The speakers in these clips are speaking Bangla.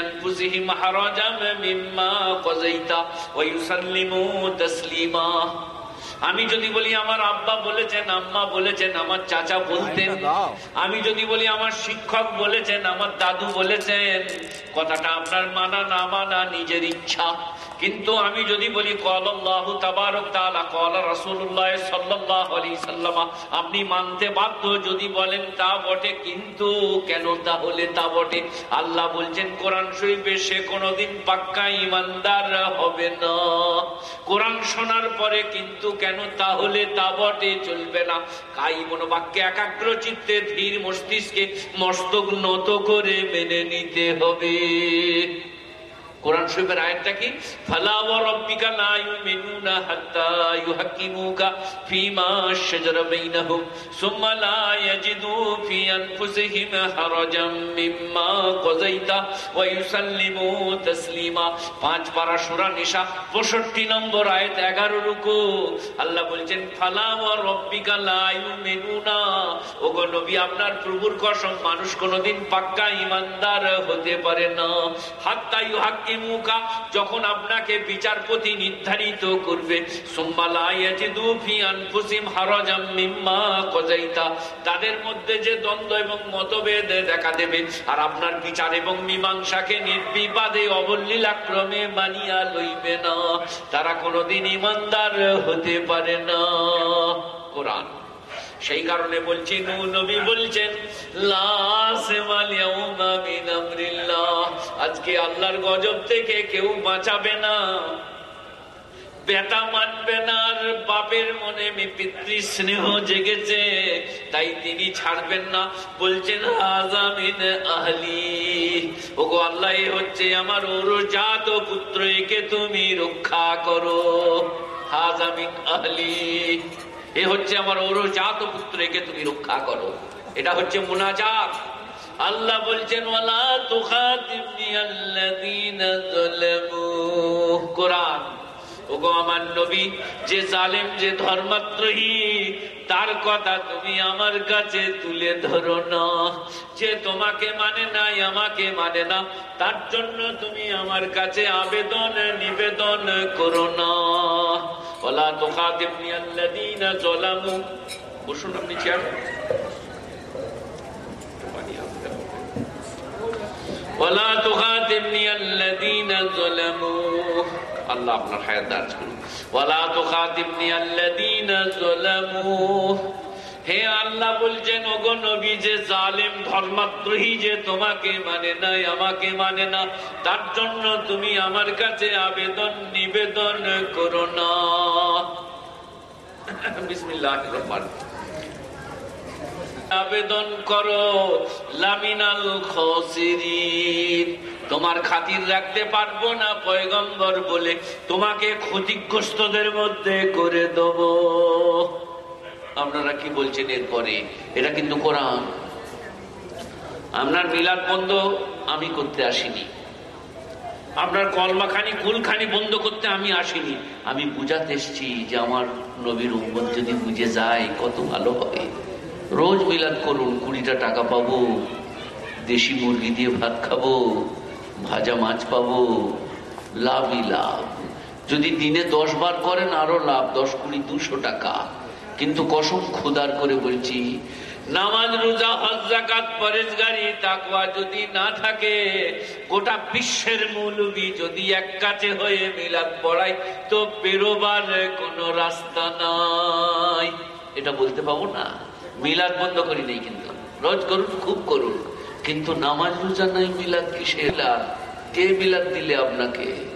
أنفسهم حرجا مما قضيت ويسلموا تسليما. আমি যদি বলি আমার আব্বা বলেছেন আম্মা বলেছেন আমার চাচা বলতেন। আমি যদি বলি আমার শিক্ষক বলেছেন আমার দাদু বলেছেন। কথাটা আপনার মানা না মানা নিজের ইচ্ছা। কিন্তু আমি যদি বলি তাবারক কলা সাল্লামা আপনি মানতে বাধ্য যদি বলেন তা বটে। কিন্তু কেন তাহলে তা বটে? আল্লাহ বলছেন কোরআন শরীফে সে কোনোদিন পাক্কা ইমানদার হবে না। কোরআন শোনার পরে কিন্তু কেন তাহলে তা বটে চলবে না? কাই মনোবাক্যে একাগ্র চিত্তে ধীর মস্তিষ্কে মস্তক নত করে মেনে নিতে হবে। কোরআন শরীফের আয়াতটা কি? ফালা ওয়া রাব্বিকা লা ইউমিনুনা হাত্তা ইউহাক্কিমুকা ফীমা শাজারা সুম্মা লা ইয়াজিদু আনফুসিহিম হারাজাম মিম্মা ওয়া ইউসাল্লিমু তাসলিমা। পাঁচ পারা সূরা নিসা 65 নম্বর আয়াত 11 রুকু। আল্লাহ বলছেন, ফালা ওয়া রাব্বিকা লা ইউমিনুনা। ওগো নবী, আপনার প্রভুর কসম, মানুষ কোনোদিন পাক্কা ঈমানদার হতে পারে না। হাত্তা যখন আপনাকে বিচারপতি নির্ধারিত করবে তাদের মধ্যে যে দ্বন্দ্ব এবং মতভেদ দেখা দেবে, আর আপনার বিচার এবং মীমাংসাকে নির্বিবাদে অবলীলাক্রমে মানিয়া লইবে না, তারা কোনোদিন ইমানদার হতে পারে না। কোরআন। সেই কারণে বলছি নবী বলছেন আজকে আল্লাহর গজব থেকে কেউ বাঁচাবে না। বেটা মানবে না, আর বাপের মনে পিতৃ স্নেহ জেগেছে, তাই তিনি ছাড়বেন না। বলছেন আজামিন আহলি। ওগো, আল্লাহ হচ্ছে আমার ওর জাত পুত্র, একে তুমি রক্ষা করো। হাজামিন আহলি। এ হচ্ছে আমার ওর জাত পুত্র একে তুমি রক্ষা করো। এটা হচ্ছে মুনাজাত। আল্লাহ বলছেন কোরআন, ওগো আমার নবী, যে জালেম, যে ধর্মাত্রহী তার কথা তুমি আমার কাছে তুলে যে তোমাকে মানে নাই, আমাকে মানে না, তার জন্য তুমি আমার কাছে আবেদন নিবেদন করো না। ওলা তোকাদিবনি আল্লাযীনা যালামু বসুন আপনি চেয়ার ওয়ালা তুখাতিবনি আল্লাযীনা যালামু আল্লাহ আপনার হায়াত দারাজ করুন ওয়ালা তুখাতিবনি আল্লাযীনা যালামু হে আল্লাহ বলছেন নবী, যে জালেম যে তোমাকে মানে নাই আমাকে মানে না, তার জন্য তুমি আমার কাছে আবেদন, নিবেদন করো না। আবেদন করো, লামিনাল তোমার খাতির রাখতে পারব না, পয়গম্বর বলে তোমাকে ক্ষতিগ্রস্তদের মধ্যে করে দেব। আপনারা কি বলছেন এরপরে? এটা কিন্তু কোরআন। আপনার মিলাদ বন্ধ, আমি করতে আসিনি। আপনার কলমাখানি কুলখানি বন্ধ করতে আমি আসিনি। আমি বুঝাতে এসছি যে আমার নবীর উম্মত যদি বুঝে যায়, কত ভালো হবে রোজ মিলাদ করুন, কুড়িটা টাকা পাবো, দেশি মুরগি দিয়ে ভাত খাব, ভাজা মাছ পাবো, লাভই লাভ। যদি দিনে দশ বার করেন, আরও লাভ, দশ কুড়ি, দুশো টাকা। কিন্তু কসম খোদার করে বলছি, নামাজ, রোজা, হজ জাকাত পরেজগারি, তাকওয়া যদি না থাকে, গোটা বিশ্বের মৌলবি যদি এক কাছে হয়ে মিলাদ পড়াই তো বেরোবার কোনো রাস্তা নাই। এটা বলতে পাবো না। মিলাদ বন্ধ করি নেই কিন্তু। রোজ করুন, খুব করুন। কিন্তু নামাজ, রোজা নাই, মিলাদ কিসে কে মিলাদ দিলে আপনাকে?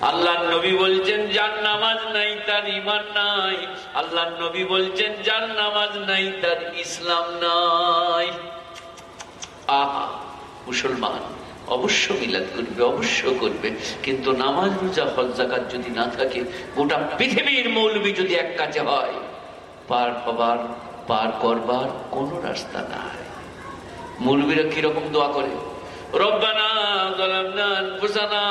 আল্লাহ নবী বলছেন, যার নামাজ নাই, তার ইমান নাই। আল্লাহ নবী বলছেন, যার নামাজ নাই, তার ইসলাম নাই। আহা, মুসলমান, অবশ্য মিলাদ করবে, অবশ্য করবে, কিন্তু নামাজ রোজা, হজ জাকাত যদি না থাকে, গোটা পৃথিবীর মৌলবী যদি এক কাছে হয়, পার হবার, পার করবার কোনো রাস্তা নাই। মৌলবীরা কীরকম দোয়া করে? ربنا ظلمنا أنفسنا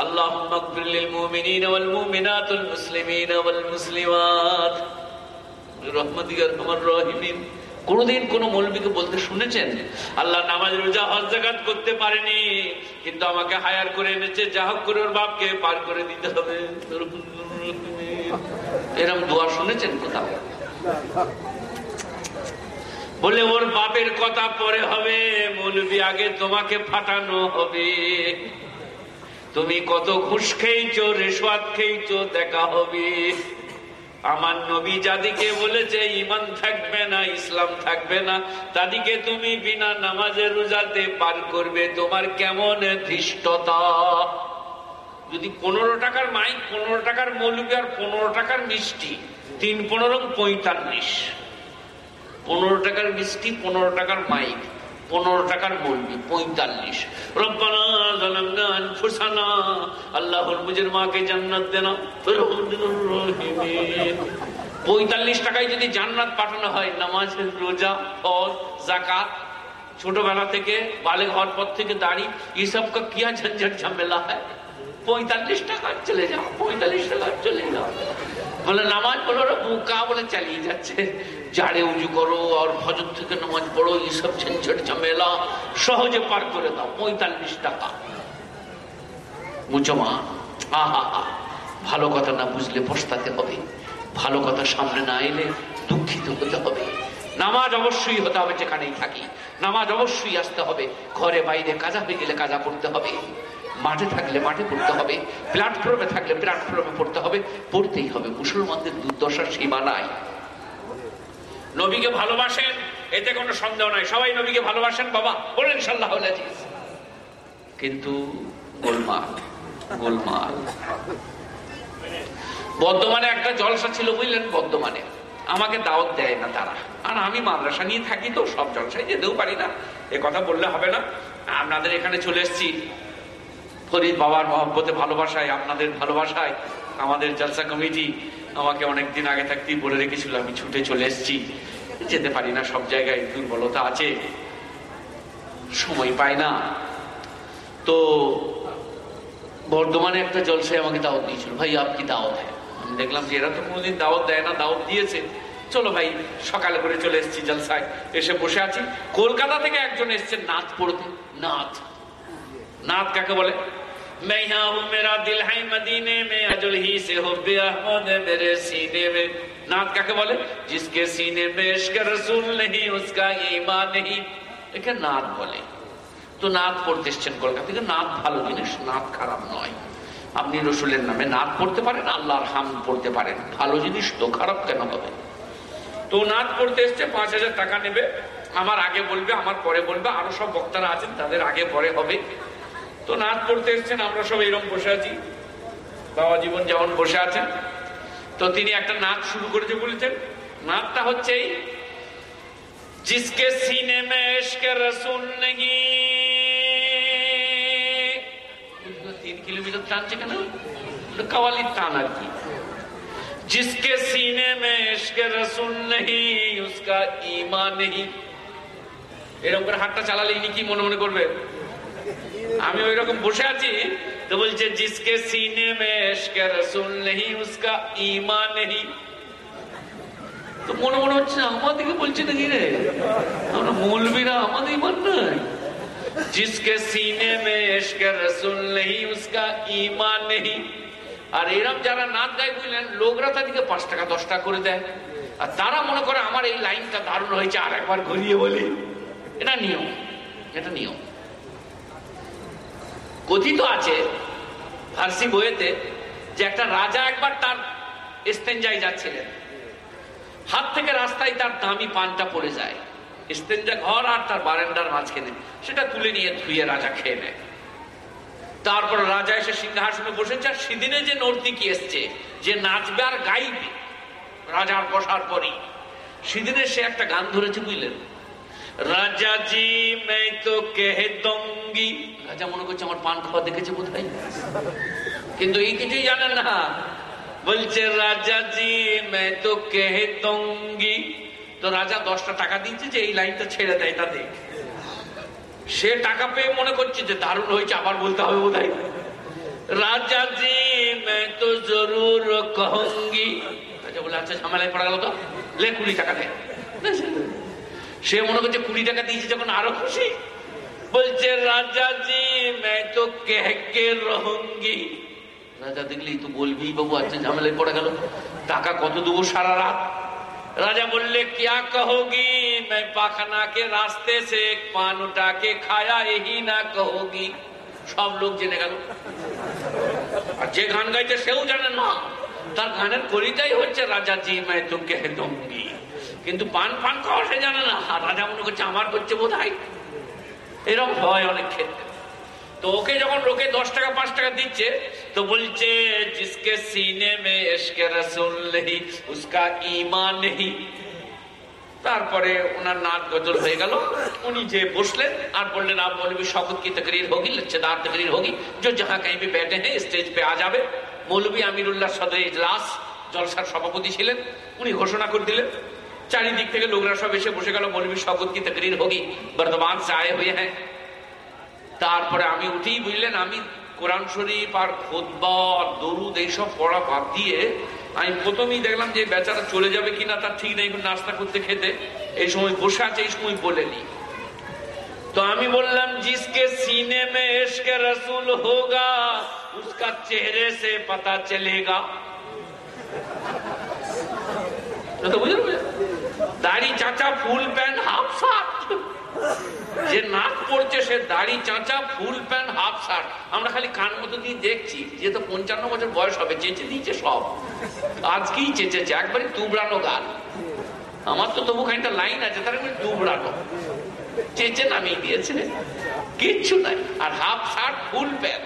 اللهم اغفر للمؤمنين والمؤمنات والمسلمين والمسلمات برحمتك ارحم الراحمين কোনদিন কোন মৌলবীকে বলতে শুনেছেন আল্লাহ নামাজ রোজা হজ জাকাত করতে পারেনি কিন্তু আমাকে হায়ার করে এনেছে যা হোক করে ওর বাপকে পার করে দিতে হবে এরকম দোয়া শুনেছেন কোথাও বলে ওর বাপের কথা পরে হবে মৌলবি আগে তোমাকে ফাটানো হবে। তুমি কত ঘুষ খেয়েছো, রেশওয়াত খেয়েছো, দেখা হবে। আমার নবী যাদিকে বলেছে, ইমান থাকবে না, ইসলাম থাকবে না, তাদিকে তুমি বিনা নামাজে রোজাতে পার করবে। তোমার কেমন ধৃষ্টতা? যদি পনেরো টাকার মাইক, পনেরো টাকার মৌলবি আর পনেরো টাকার মিষ্টি, তিন পনেরো পঁয়তাল্লিশ। পনেরো টাকার মিষ্টি, পনেরো টাকার মাইক, পনেরো টাকার বলবি পঁয়তাল্লিশ। রব্বানা আল্লাহর বুঝের মাকে জান্নাত দেনা পঁয়তাল্লিশ টাকায় যদি জান্নাত পাঠানো হয় নামাজ রোজা, হজ জাকাত ছোটবেলা থেকে বালে ঘর পর থেকে দাড়ি এইসব কা কিয়া ঝঞ্ঝট ঝামেলা হয়? পঁয়তাল্লিশ টাকা চলে যাও, পঁয়তাল্লিশ টাকা চলে যাও। বলে, নামাজ পড়ো বুকা বলে চালিয়ে যাচ্ছে। জাড়ে উজু করো, আর হজর থেকে নামাজ পড়ো এইসব ঝঞ্ঝট ঝামেলা। সহজে পার করে দাও, পঁয়তাল্লিশ টাকা। বুঝো মা আহা, ভালো কথা না বুঝলে পস্তাতে হবে। ভালো কথা সামনে না এলে দুঃখিত হতে হবে। নামাজ অবশ্যই হতে হবে যেখানেই থাকি। নামাজ অবশ্যই আসতে হবে। ঘরে বাইরে কাজা হয়ে গেলে কাজা করতে হবে। মাঠে থাকলে মাঠে পড়তে হবে প্ল্যাটফর্মে থাকলে প্ল্যাটফর্মে পড়তে হবে, পড়তেই হবে। মুসলমানদের দুর্দশার সীমা নাই। নবীকে ভালোবাসেন, এতে কোনো সন্দেহ নাই। সবাই নবীকে ভালোবাসেন, বাবা। বলেন সাল্লাহ কিন্তু গোলমাল গোলমাল। বর্ধমানে একটা জলসা ছিল, বুঝলেন, বর্ধমানে। আমাকে দাওয়াত দেয় না তারা। আর আমি মাদ্রাসা নিয়ে থাকি তো, সব জলসায় যেতেও পারি না। এ কথা বললে হবে না। আপনাদের এখানে চলে এসছি। ফরিদ বাবার মহব্বতে, ভালোবাসায়, আপনাদের ভালোবাসায়, আমাদের জলসা কমিটি আমাকে অনেকদিন আগে থাকতেই বলে রেখেছিল, আমি ছুটে চলে এসেছি। যেতে পারি না, সব জায়গায় দুর্বলতা আছে। সময় পায় না। তো বর্ধমানে একটা জলসায় আমাকে দাওয়াত দিয়েছিল। ভাই আপনি দাওয়াত হ্যাঁ আমি দেখলাম যে এরা তো কোনোদিন দাওয়াত দেয় না, দাওয়াত দিয়েছে। চলো ভাই, সকালে করে চলে এসছি জলসায়। এসে বসে আছি। কলকাতা থেকে একজন এসছে নাচ পড়তে নাচ নাচ কাকে বলে? मैं यहाँ हूँ मेरा दिल है मदीने में अजल ही से हो अहमद मेरे सीने में नात काके बोले जिसके सीने में इश्क रसूल नहीं उसका ईमान नहीं একে নাত বলে তো নাত পড়তে এসছেন কলকাতা থেকে নাত ভালো জিনিস নাত খারাপ নয় আপনি রসুলের নামে নাত পড়তে পারেন আল্লাহর হাম পড়তে পারেন ভালো জিনিস তো খারাপ কেন হবে তো নাত পড়তে এসছে পাঁচ হাজার টাকা নেবে আমার আগে বলবে আমার পরে বলবে আরো সব বক্তারা আছেন তাদের আগে পরে হবে তো নাচ পড়তে এসছেন আমরা সব এরকম বসে আছি বাবা জীবন যেমন বসে আছেন তো তিনি একটা নাচ শুরু করেছে বলেছেন নাচটা হচ্ছে জিসকে সিনে মে ইশকে রসুল নেই তিন কিলোমিটার টানছে কেন কাওয়ালির টান আর কি जिसके सीने में इश्क रसूल नहीं उसका ईमान नहीं এরকম করে হাতটা চালালে ইনি কি মনে মনে করবে আমি ওই রকম বসে আছি তো বলছে, জিসকে সিনে রসুল নেই উসকা নেই তো মনে মনে হচ্ছে, আমাদেরকে বলছে নাকি রে? আমরা মৌলবীরা আমাদের নাই। জিসকে সিনে রসুল নেই উসকা নেই আর এরম যারা নাচ গায় বুঝলেন, লোকরা তাদেরকে পাঁচ টাকা, দশ টাকা করে দেয়। আর তারা মনে করে, আমার এই লাইনটা দারুণ হয়েছে, আর একবার ঘুরিয়ে বলি। এটা নিয়ম এটা নিয়ম। কথিত আছে ফার্সি বইয়েতে যে একটা রাজা একবার তার ইস্তেঞ্জায় যাচ্ছিলেন। হাত থেকে রাস্তায় তার দামি পানটা পড়ে যায়। ইস্তেঞ্জা ঘর আর তার বারেন্ডার মাঝখানে। সেটা তুলে নিয়ে ধুয়ে রাজা খেয়ে নেয়। তারপর রাজা এসে সিংহাসনে বসেছে আর সেদিনে যে নর্তিকি এসছে, যে নাচবে আর গাইবে, রাজার বসার পরই। সেদিনে সে একটা গান ধরেছে, বুঝলেন? রাজাজি মেই তো কেহে দঙ্গি। রাজা মনে করছে আমার পান খাওয়া দেখেছে কোথায় কিন্তু এই কিছুই জানে না। বলছে রাজাজি মে তো কেহে দঙ্গি। তো রাজা দশটা টাকা দিচ্ছে যে এই লাইনটা ছেড়ে দেয় এটা সে টাকা পেয়ে মনে করছে যে দারুণ হয়েছে আবার বলতে হবে বোধ রাজাজি মে তো জরুর কহঙ্গি। রাজা বলে আচ্ছা ঝামেলায় পড়া গেল তো। লে কুড়ি টাকা দেয় সে মনে করছে কুড়ি টাকা দিয়েছে, যখন আরও খুশি। বলছে, রাজাজি জি তো রহঙ্গি রাজা দেখলি তো বলবি বাবু আচ্ছা ঝামেলায় পড়ে গেল। টাকা কত দেবো সারা রাত? রাজা বললে, কিয়া কহোগি? मैं পাখানা কে রাস্তে সে পান কে খায়া এহি না কহোগি। সব লোক জেনে গেল। আর যে গান গাইছে সেও জানে না। তার গানের কলিতাই হচ্ছে, রাজাজি, मैं তো কেহে দঙ্গি কিন্তু পান পান খাওয়া সে জানে না। রাজা মনে করছে, আমার করছে বোধ হয় এরকম হয় অনেক ক্ষেত্রে। তো ওকে যখন লোকে দশ টাকা, পাঁচ টাকা দিচ্ছে, তো বলছে, জিসকে সিনে মে এসকে রসুল নেই উসকা ইমান নেই তারপরে ওনার নাক গজল হয়ে গেল। উনি যে বসলেন আর বললেন আপ মৌলবী শপথ কি তকরির হোগি, লচ্ছেদার তকরির হোগি? যে যাহা কাহি ভি বেটে হ্যাঁ স্টেজ পে আ যাবে। মৌলবী আমিরুল্লাহ সদর ইজলাস, জলসার সভাপতি ছিলেন। উনি ঘোষণা করে দিলেন চারিদিক থেকে লোকরা সব এসে বসে গেল মৌলবী শকত কি তকরির হোগি? বর্ধমান আয়ে হুয়ে হ্যাঁ। তারপরে আমি উঠেই বুঝলেন, আমি কোরআন শরীফ আর খোদবা আর দরুদ এইসব পড়া বাদ দিয়ে আমি প্রথমেই দেখলাম যে বেচারা চলে যাবে কিনা, তার ঠিক নেই নাস্তা করতে খেতে। এই সময় বসে আছে, এই সময় বলেনি তো আমি বললাম, জিসকে সিনে মে রসুল হোগা, উসকা চেহারে সে পাতা চলেগা। তো বুঝলেন? দাড়ি চাচা, ফুল প্যান্ট, হাফ শার্ট। যে নাক পড়ছে সে দাড়ি চাঁচা, ফুল প্যান্ট, হাফ শার্ট। আমরা খালি কান মতো দিয়ে দেখছি যে তো পঞ্চান্ন বছর বয়স হবে, চেঁচে দিয়েছে সব। আজকেই চেঁচেছে, একবারে দুবড়ানো গান। আমার তো তবু খানিকটা লাইন আছে, তার মানে দুবড়ানো। চেঁচে নামিয়ে দিয়েছে। কিচ্ছু নাই। আর হাফ শার্ট, ফুল প্যান্ট।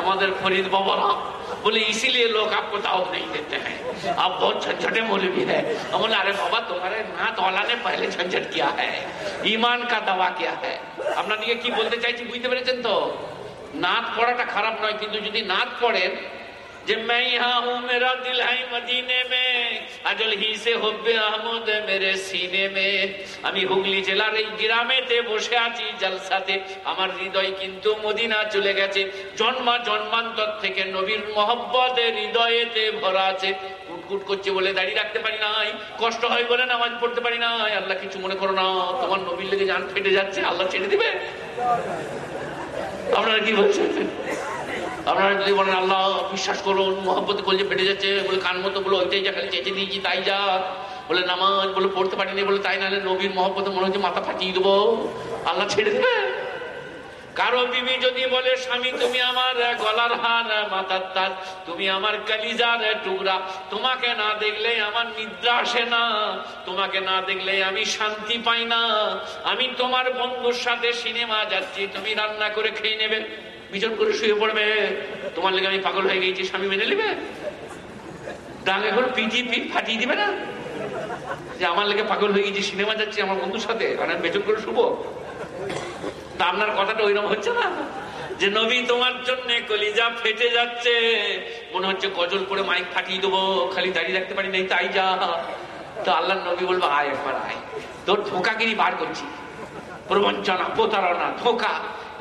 আমাদের ফরিদ বাবারা बोले इसीलिए लोग आपको दाव नहीं देते हैं आप बहुत झंझटे मौलवी है हम बोले अरे बाबा तुम्हारे नाथ वाला ने पहले झंझट किया है ईमान का दावा किया है আপনাদেরকে কি বলতে চাইছি বুঝতে পেরেছেন তো নাচ পড়াটা খারাপ নয় কিন্তু যদি নাচ পড়েন যে मैं यहाँ हूँ मेरा दिल है मदीने में अजल ही से हुब्बे अहमद मेरे सीने में আমি হুগলি জেলার এই গ্রামেতে বসে আছি জলসাতে আমার হৃদয় কিন্তু মদিনা চলে গেছে জন্মা জন্মান্তর থেকে নবীর মহব্বতের হৃদয়েতে ভরা আছে কুটকুট করছে বলে দাঁড়িয়ে রাখতে পারি নাই কষ্ট হয় বলে নামাজ পড়তে পারি নাই আল্লাহ কিছু মনে করো না তোমার নবীর লেগে জান ফেটে যাচ্ছে আল্লাহ ছেড়ে দিবে আপনারা কি বলছেন আপনারা যদি বলেন, আল্লাহ, বিশ্বাস করুন মোহাম্মত করলে ফেটে যাচ্ছে। বলে, কান মতো বলে, ওইটাই যা, খালি চেঁচে দিয়েছি, তাই যা। বলে, নামাজ বলে, পড়তে পারিনি বলে, তাই নাহলে নবীর মহব্বতে মনে হচ্ছে মাথা ফাটিয়ে দেবো। আল্লাহ ছেড়ে দেবে। কারও বিবি যদি বলে, স্বামী, তুমি আমার গলার হার, মাথার তার, তুমি আমার কালিজার টুকরা, তোমাকে না দেখলে আমার নিদ্রা আসে না, তোমাকে না দেখলে আমি শান্তি পাই না, আমি তোমার বন্ধুর সাথে সিনেমা যাচ্ছি, তুমি রান্না করে খেয়ে নেবে। বিচন করে শুয়ে পড়বে। তোমার লেগে আমি পাগল হয়ে গেছি, স্বামী মেনে নেবে? ডাঙে করে পিটি পিট ফাটিয়ে দিবে না? যে আমার লেগে পাগল হয়ে গেছি, সিনেমা যাচ্ছি আমার বন্ধুর সাথে মানে বেচন করে শুভ তা আপনার কথাটা ওইরকম হচ্ছে না? যে নবী, তোমার জন্য কলিজা ফেটে যাচ্ছে। মনে হচ্ছে গজল করে মাইক ফাটিয়ে দেবো, খালি দাঁড়িয়ে রাখতে পারি নাই, তাই যা। তো আল্লাহ নবী বলব, আয় একবার আয়। তোর ধোকাগিরি বার করছি। প্রবঞ্চনা, প্রতারণা, ধোকা।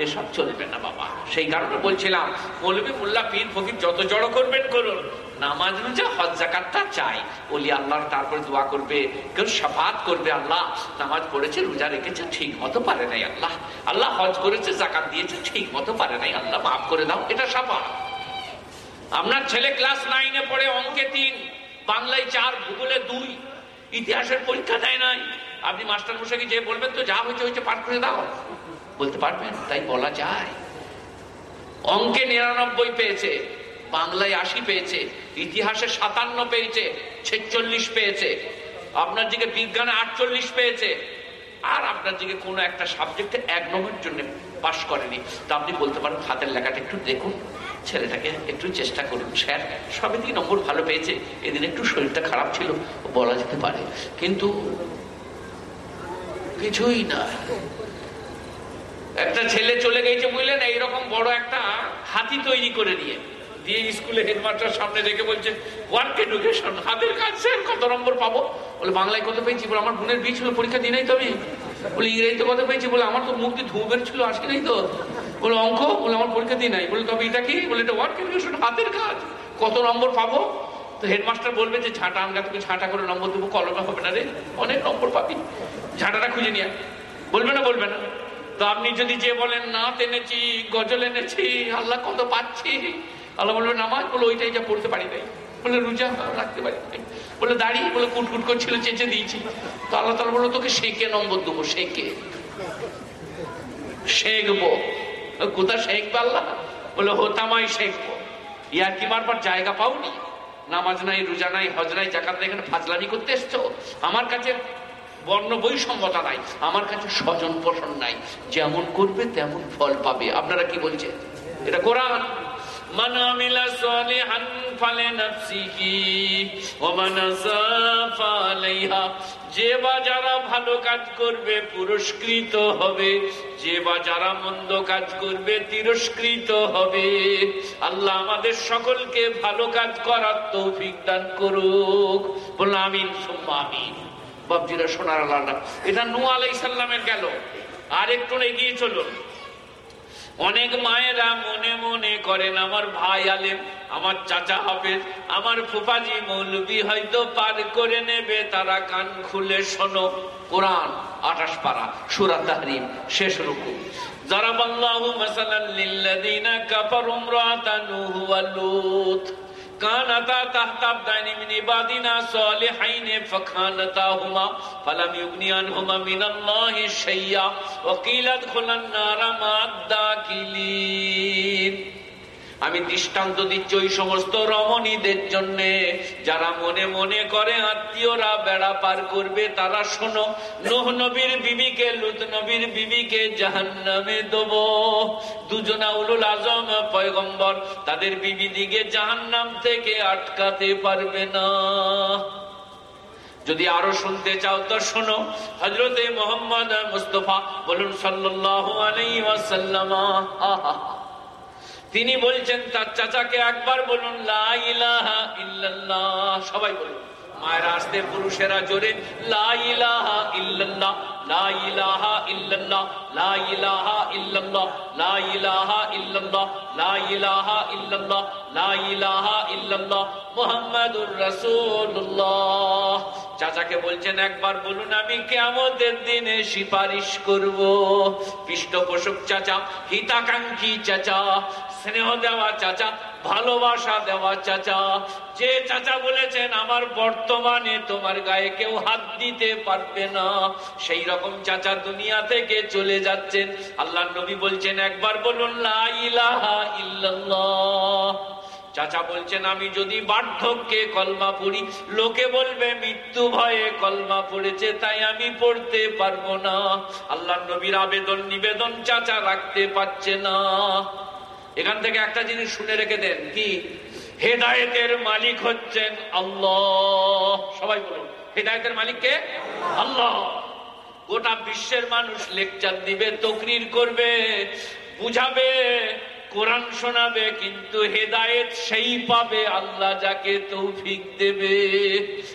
এসব চলবে না বাবা। সেই কারণে বলছিলাম মৌলবী মোল্লা পীর ফকির যত জড়ো করবেন করুন। নামাজ হজ জাকাতটা চাই। আল্লাহর তারপরে দোয়া করবে, কেউ সাফাত করবে আল্লাহ। নামাজ পড়েছে, রোজা রেখেছে, ঠিক মতো পারে নাই আল্লাহ। আল্লাহ হজ করেছে জাকাত দিয়েছে, ঠিক মতো পারে নাই আল্লাহ। মাফ করে দাও, এটা সাফাত আপনার ছেলে ক্লাস নাইনে পড়ে, অঙ্কে তিন, বাংলায় চার, ভূগোলে দুই, ইতিহাসের পরীক্ষা দেয় নাই। আপনি মাস্টার মশাইকে যে বলবেন, তো যা হয়েছে হয়েছে, পাঠ করে দাও। বলতে পারবেন? তাই বলা যায়। অঙ্কে নিরানব্বই পেয়েছে, বাংলায় আশি পেয়েছে, ইতিহাসে সাতান্ন পেয়েছে, ছেচল্লিশ পেয়েছে। আপনার দিকে বিজ্ঞানে আটচল্লিশ পেয়েছে। আর আপনার দিকে কোনো একটা সাবজেক্টে এক নম্বরের জন্য পাশ করেনি। তা আপনি বলতে পারেন হাতের লেখাটা একটু দেখুন। ছেলেটাকে একটু চেষ্টা করুন। স্যার, সবই দিকে নম্বর ভালো পেয়েছে। এদিন একটু শরীরটা খারাপ ছিল, বলা যেতে পারে। কিন্তু কিছুই না। একটা ছেলে চলে গেছে বুঝলেন? এইরকম বড় একটা হাতি তৈরি করে নিয়ে দিয়ে স্কুলে হেডমাস্টার সামনে রেখে বলছে ওয়ার্ক এডুকেশন হাতের কাজ কত নম্বর পাবো? বলে, বাংলায় কত পেয়েছি? বলে, আমার বোনের বিয়ে ছিল, পরীক্ষা দিই নাই তো আমি। বলে, ইংরেজিতে কত পেয়েছি? বলে, আমার তো মুখ দিয়ে ধুঁ বেরোচ্ছিল আসে নাই তো। বলে, অঙ্ক? বলে, আমার পরীক্ষা দিই নাই। বলে, তবে এটা কি? বলে, এটা ওয়ার্ক এডুকেশন হাতের কাজ। কত নম্বর পাবো? তো হেডমাস্টার বলবে যে ঝাঁটা আমরা তুমি ঝাঁটা করে নম্বর দেবো, কলমে হবে না রে, অনেক নম্বর পাবি। ঝাঁটাটা খুঁজে নিয়ে বলবে না বলবে না। তো আপনি যদি যে বলেন, না এনেছি গজল এনেছি, আল্লাহ কত পাচ্ছি? আল্লাহ বলবে, নামাজ? বলে, ওইটাই যা পড়তে পারি নাই। বলে, রোজা রাখতে পারি নাই। বলে দাঁড়িয়ে বলে, কুটকুট করছিল, চেঁচে দিয়েছি। তো আল্লাহ তালা বলল, তোকে শেখে নম্বর দেবো, শেখে। শেখবো? কোথা শেখবে আল্লাহ? বলে হোতামাই শেখবো। ইয়ার কি মারবার জায়গা পাওনি? নামাজ নাই, রোজা নাই, হজ নাই জাকাত এখানে ফাজলামি করতে এসছো? আমার কাছে বর্ণ বৈষম্যতা নাই আমার কাছে স্বজন পোষণ নাই যেমন করবে তেমন ফল পাবে আপনারা কি বলছেন এটা কোরআন من عمل صالحا فلنفسه ومن اساء فعليها যে বা যারা ভালো কাজ করবে পুরস্কৃত হবে যে বা যারা মন্দ কাজ করবে তিরস্কৃত হবে আল্লাহ আমাদের সকলকে ভালো কাজ করার তৌফিক দান করুক বললাম আমিন সুম্মা আমিন বাবজিরা সোনার আলাদা। এটা নু আলাই সাল্লামের গেল। আর একটু এগিয়ে চলুন। অনেক মায়েরা মনে মনে করেন, আমার ভাই আলেম, আমার চাচা হবে আমার ফুফাজি মৌলবি হয়তো পার করে নেবে, তারা কান খুলে শোনো। কোরআন, আঠাশ পাড়া সুরা তাহরিম, শেষ রুকু। যারা বাংলা মাসালাল্লিল্লাযীনা কাফারু ইমরাতান ওয়া কানাতা তাহতাব দাইনি মিন ইবাদিনা সালিহাইন ফাখানাতাহুমা ফালাম ইউগনিয়ানহুমা মিনাল্লাহি শাইয়া। ওয়া কিলা দখুলান নারা মা'আদ দাখিলিন। আমি দৃষ্টান্ত দিচ্ছি ওই সমস্ত রমণীদের জন্য। যারা মনে মনে করে আত্মীয়রা বেড়া পার করবে, তারা শোনো, নোহ নবীর বিবিকে, লুত নবীর বিবিকে জাহান নামে দেব। দুজনা উলুল আজম, পয়গম্বর, তাদের বিবি দিকে জাহান নাম থেকে আটকাতে পারবে না। যদি আরও শুনতে চাও তো শোনো হজরতে মোহাম্মদ মুস্তফা বলুন সাল্লাহ আলাই আহা তিনি বলছেন, তার চাচাকে একবার বলুন সবাই বলুন, মায়েরা আসতে, পুরুষেরা জোরে চাচাকে বলছেন, একবার বলুন, আমি কেমতের দিনে সিপারিশ করব। পৃষ্ঠপোষক চাচা, হিতাকাঙ্ক্ষী চাচা স্নেহ দেওয়া চাচা, ভালোবাসা দেওয়া চাচা। যে চাচা বলেছেন, আমার বর্তমানে তোমার গায়ে কেউ হাত দিতে পারবে না। সেই রকম চাচা দুনিয়া থেকে চলে যাচ্ছেন। আল্লাহ নবী বলছেন, একবার বলুন চাচা বলছেন, আমি যদি বার্ধক্যে কলমা পড়ি, লোকে বলবে, মৃত্যু ভয়ে কলমা পড়েছে, তাই আমি পড়তে পারব না। আল্লাহ নবীর আবেদন নিবেদন চাচা রাখতে পারছে না। এখান থেকে একটা জিনিস শুনে রেখে দেন, কি? হেদায়েতের মালিক হচ্ছেন আল্লাহ। সবাই বলুন, হেদায়েতের মালিককে আল্লাহ। গোটা বিশ্বের মানুষ লেকচার দিবে, তকরির করবে, বুঝাবে, কোরআন শোনাবে, কিন্তু হেদায়েত সেই পাবে, আল্লাহ যাকে তৌফিক দেবে।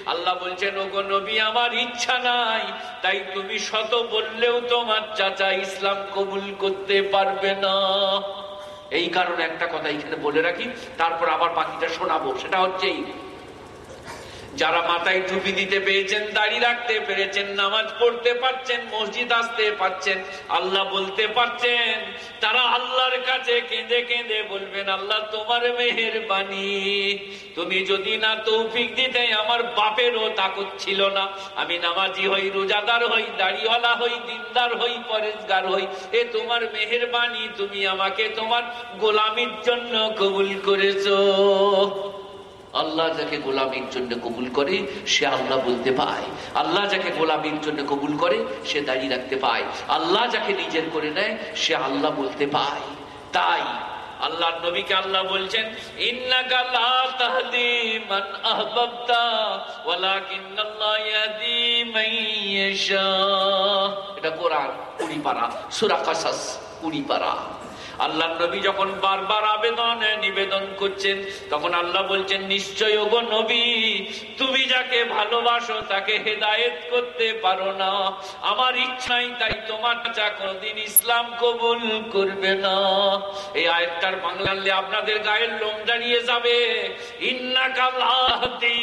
আল্লাহ বলছেন, ওগো নবী, আমার ইচ্ছা নাই। তাই তুমি শত বললেও তোমার চাচা ইসলাম কবুল করতে পারবে না। এই কারণে একটা কথা এখানে বলে রাখি তারপর আবার বাকিটা শোনাবো। সেটা হচ্ছেই যারা মাথায় টুপি দিতে পেরেছেন, দাড়ি রাখতে পেরেছেন, নামাজ পড়তে পারছেন, মসজিদ আসতে পারছেন, আল্লাহ বলতে পারছেন, তারা আল্লাহর কাছে কেঁদে কেঁদে বলবেন, আল্লাহ তোমার মেহের বাণী তুমি যদি না তৌফিক দিতে, আমার বাপেরও তাকত ছিল না। আমি নামাজি হই, রোজাদার হই, দাড়িওয়ালা হই, দিনদার হই পরেজগার হই। এ তোমার মেহের বাণী তুমি আমাকে তোমার গোলামির জন্য কবুল করেছ। আল্লাহ যাকে গোলামীর জন্য কবুল করে, সে আল্লাহ বলতে পায়। আল্লাহ যাকে গোলামীর জন্য কবুল করে, সে দাঁড়িয়ে রাখতে পায়। আল্লাহ যাকে নিজের করে নেয়, সে আল্লাহ বলতে পায়। তাই আল্লাহ নবীকে আল্লাহ বলছেন এটা কোরআন, কুড়ি পারা। সুরা কুড়ি পারা। আল্লাহ নবী যখন বারবার আবেদন নিবেদন করছেন, তখন আল্লাহ বলছেন নিশ্চয় ওগো নবী, তুমি যাকে ভালোবাসো তাকে হেদায়েত করতে পারো না। আমার ইচ্ছাই তাই তোমার চা কোনদিন ইসলাম কবুল করবে না। এই আয়টার বাংলালে আপনাদের গায়ের লোম দাঁড়িয়ে যাবে। ইন্না কাল্লাহতি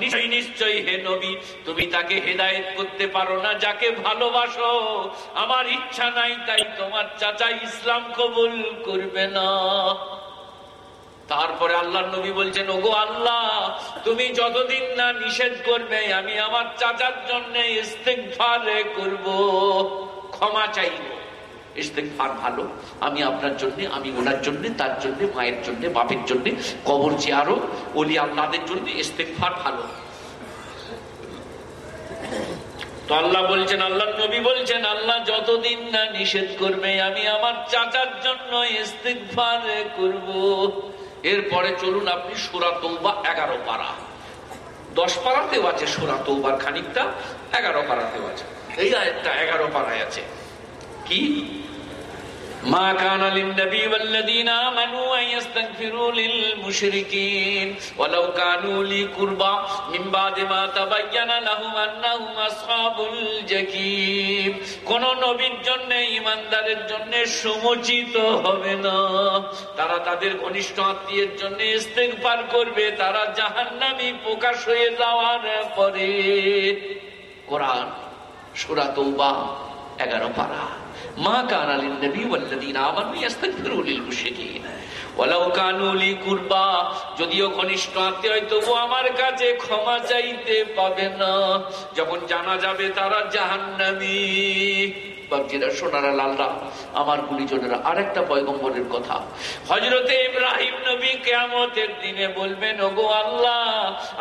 নিশ্চয় নিশ্চয় হে নবী, তুমি তাকে হেদায়ত করতে পারো না, যাকে ভালোবাসো। আমার ইচ্ছা নাই, তাই তোমার চাচা ইসলাম কবুল করবে না। তারপরে আল্লাহ নবী বলছেন, ওগো আল্লাহ, তুমি যতদিন না নিষেধ করবে, আমি আমার চাচার জন্য ইস্তেকভার করব। ক্ষমা চাইব। ইস্তেকভার ভালো। আমি আপনার জন্য, আমি ওনার জন্য, তার জন্য, মায়ের জন্য, বাপের জন্য, কবর চেয়ারও ওলি আল্লাহদের জন্য ইস্তেকভার ভালো। তো আল্লাহ বলছেন আল্লাহ নবী বলছেন, আল্লাহ যতদিন না নিষেধ করবে, আমি আমার চাচার জন্য ইস্তেকভার করব। এরপরে চলুন আপনি সুরা তৌবা এগারো পারা। দশ পাড়াতেও আছে সুরা তৌবার খানিকটা, এগারো পাড়াতেও আছে। এই একটা এগারো পাড়ায় আছে। কি? ما كان للنبي والذين آمنوا أن يستغفروا للمشركين ولو كانوا لي قربى من بعد ما تبين لهم أنهم أصحاب الجحيم কোন নবীর জন্য ইমানদারের জন্য সমুচিত হবে না তারা তাদের ঘনিষ্ঠ আত্মীয়ের জন্য ইস্তেগফার করবে তারা জাহান্নামী প্রকাশ হয়ে যাওয়ার পরে কোরআন সূরা তৌবা এগারো পারা মা কান আলিন নবী ওয়াল্লাযীন আমানু ইস্তাগফিরু লিল মুশরিকিন ওয়ালাউ কানু লি কুরবা যদিও ঘনিষ্ঠ আত্মীয় তবু আমার কাছে ক্ষমা চাইতে পাবে না। যখন জানা যাবে তারা জাহান্নামী। বাবজিরা সোনারা লালরা, আমার গুলিজনেরা আরেকটা পয়গম্বরের কথা। হজরতে ইব্রাহিম নবী কেয়ামতের দিনে বলবেন, ওগো আল্লাহ,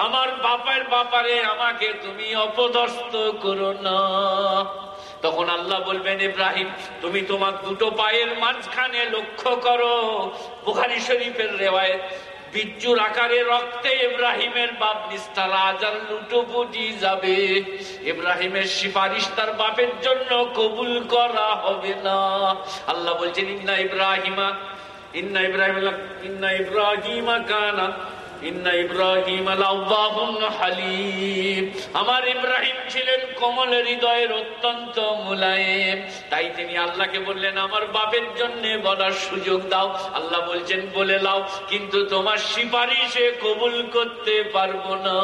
আমার বাপের বাপারে আমাকে তুমি অপদস্থ করো না। তখন আল্লাহ বলবেন, ইব্রাহিম, তুমি তোমার দুটো পায়ের মাঝখানে লক্ষ্য করো। বুখারি শরীফের বিজ্জুর আকারে রক্তে ইব্রাহিমের বাপ যাবে। ইব্রাহিমের সিফারিশ তার বাপের জন্য কবুল করা হবে না। আল্লাহ বলছেন, ইন্না ইব্রাহিমা, ইন্না ইব্রাহিম, ইন্না ইব্রাহিমা কানা আমার ইব্রাহিম ছিলেন কমল হৃদয়ের অত্যন্ত মুলায়েম। তাই তিনি আল্লাহকে বললেন, আমার বাপের জন্য বলার সুযোগ দাও। আল্লাহ বলছেন, বলে লাও কিন্তু তোমার সিপারিশে কবুল করতে পারব না।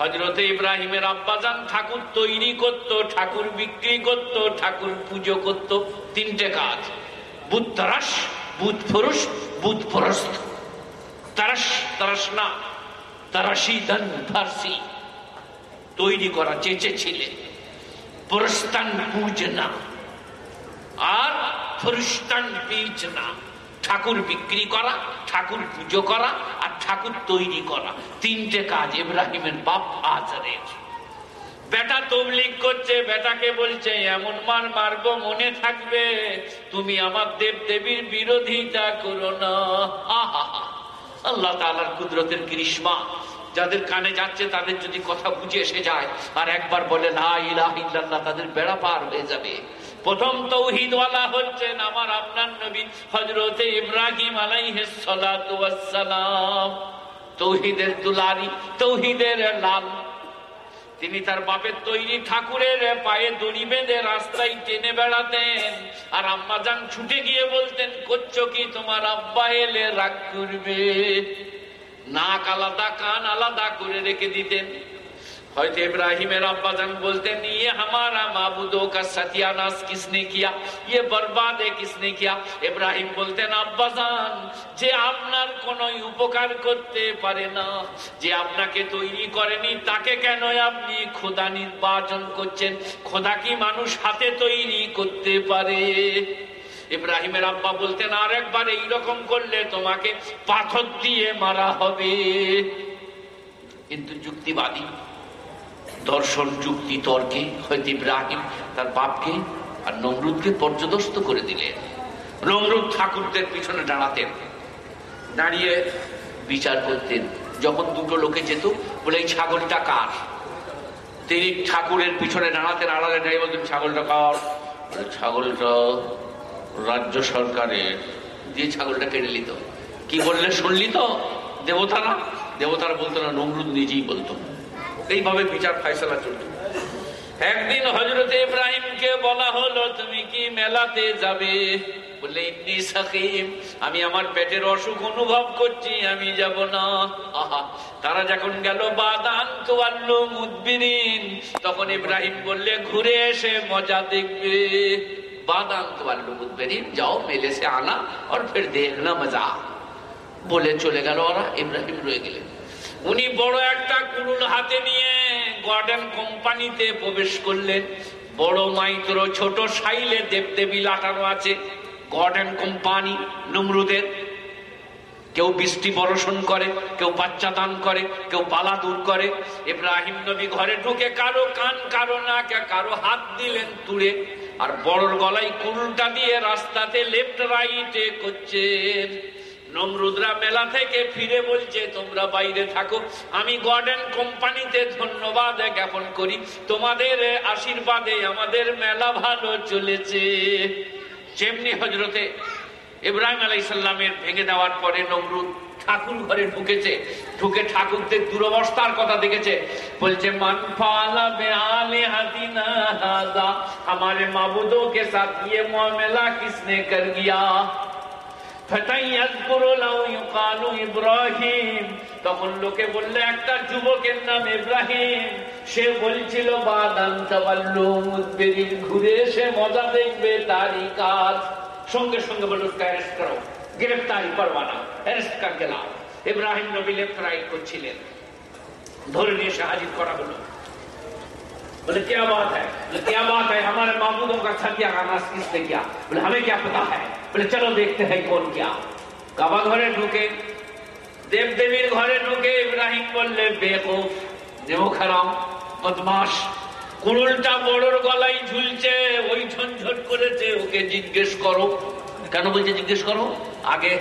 হজরতে ইব্রাহিমের আব্বাজান ঠাকুর তৈরি করত, ঠাকুর বিক্রি করত, ঠাকুর পুজো করত। তিনটে কাজ, বুধ তারাস বুধ পুরুষ, বুধ পরস্ত। তারাস তারাস না দান ফার্সি। তৈরি করা চেঁচে ছিলে প্রস্তান পূজনা আর ফরিস্তান বীজনা ঠাকুর বিক্রি করা, ঠাকুর পুজো করা, আর ঠাকুর তৈরি করা। তিনটে কাজ ইব্রাহিমের বাপ আজারের বেটা তবলিক করছে, বেটাকে বলছে, এমন মার মারবো মনে থাকবে। তুমি আমার দেব দেবীর বিরোধিতা করো না। আহা আল্লাহ তালার কুদরতের গ্রীষ্মা যাদের কানে যাচ্ছে, তাদের যদি কথা বুঝে এসে যায়, আর একবার বলে না ইলাহ ইল্লাল্লাহ তাদের বেড়া পার হয়ে যাবে। প্রথম তৌহিদওয়ালা হচ্ছেন আমার আপনার নবী হজরতে ইব্রাহিম আলাইহালাম তৌহিদের দুলারি, তৌহিদের লাল। তিনি তার বাপের তৈরি ঠাকুরের পায়ে দড়ি বেঁধে রাস্তায় টেনে বেড়াতেন। আর আম্মা যান ছুটে গিয়ে বলতেন, করছ কি তোমার আব্বা এলে রাগ করবে? নাক আলাদা, কান আলাদা করে রেখে দিতেন। হয়তো ইব্রাহিমের আব্বা জান বলতেন ইয়ে হামারা মাহবুদো কা সত্যানাস কিসনে কিয়া? ইয়ে বরবাদে কিসনে কিয়া? ইব্রাহিম বলতেন, আব্বা জান, যে আপনার কোনো উপকার করতে পারে না, যে আপনাকে তৈরি করেনি, তাকে কেন আপনি খোদা নির্বাচন করছেন? খোদা কি মানুষ হাতে তৈরি করতে পারে? ইব্রাহিমের আব্বা বলতেন আর একবার এইরকম করলে তোমাকে পাথর দিয়ে মারা হবে। কিন্তু যুক্তিবাদী দর্শন, যুক্তি, তর্কে হয়তো ইব্রাহিম তার বাপকে আর নমরুদকে পর্যদস্ত করে দিলেন। নমরুদ ঠাকুরদের পিছনে দাঁড়াতেন। দাঁড়িয়ে বিচার করতেন। যখন দুটো লোকে যেত, বলে, এই ছাগলটা কার? তিনি ঠাকুরের পিছনে দাঁড়াতেন, আড়ালে দাঁড়িয়ে বলতেন, ছাগলটা কার? ছাগলটা রাজ্য সরকারের। দিয়ে ছাগলটা কেটে নিত। কি বললে শুনলি তো, দেবতারা? দেবতারা বলতো না, নমরুদ নিজেই বলতো। এইভাবে বিচার ফাইসলা চলত। একদিন হজরত ইব্রাহিমকে বলা হলো, তুমি কি মেলাতে যাবে? বলে আমি আমার পেটের অসুখ অনুভব করছি, আমি যাব না। আহা, তারা যখন গেল তখন ইব্রাহিম বললে, ঘুরে এসে মজা দেখবে। বাদান তোয়াল্লু মুদবিরিন, যাও মেলে সে আনা, আর ফির দেখনা মজা। বলে চলে গেল ওরা, ইব্রাহিম রয়ে গেলেন। উনি বড় একটা কুড়ুল হাতে নিয়ে গার্ডেন কোম্পানিতে প্রবেশ করলেন। বড় মাইত্র ছোট সাইলে দেবদেবী লাটানো আছে গার্ডেন কোম্পানি নমরুদের। কেউ বৃষ্টি বরষণ করে, কেউ বাচ্চা দান করে, কেউ পালা দূর করে। ইব্রাহিম নবী ঘরে ঢুকে কারও কান, কারও নাকে কারও হাত দিলেন তুড়ে আর বড়র গলায় কুলটা দিয়ে রাস্তাতে লেফট রাইটে করছেন। নমরুদরা মেলা থেকে ফিরে বলছে, তোমরা বাইরে থাকো। আমি গার্ডেন কোম্পানিতে ধন্যবাদ জ্ঞাপন করি। তোমাদের আশীর্বাদে আমাদের মেলা ভালো চলেছে। যেমনি হজরতে ইব্রাহিম আলাই সাল্লামের ভেঙে দেওয়ার পরে নমরুদ ঠাকুর ঘরে ঢুকেছে, ঢুকে ঠাকুরদের দুরবস্থার কথা দেখেছে। বলছে আমার হামারে মাবুদো কে সাথ ইয়ে মামলা কর গিয়া? তখন লোকে বললে, একটা যুবকের নাম ইব্রাহিম। সে বলছিল বাদান ঘুরে এসে মজা দেখবে তারই কাজ। সঙ্গে সঙ্গে বলল করো। গ্রেফতারি পরওয়ানা অ্যারেস্ট গেলাম। ইব্রাহিম নবী লেফট করছিলেন ধরে নিয়ে এসে হাজির করা হলো। बोले क्या बात है बोले क्या बात है हमारे मामूदों का सत्यानाश किसने किया बोले हमें क्या पता है बोले चलो देखते हैं कौन क्या কাবা ঘরে ঢুকে দেব দেবীর ঘরে ঢুকে ইব্রাহিম বললে বেকুফ দেবখারাম বদমাস কুড়ুলটা বড়র গলায় ঝুলছে ওই ঝঞ্ঝট করেছে ওকে জিজ্ঞেস করো কেন বলছে জিজ্ঞেস করো আগে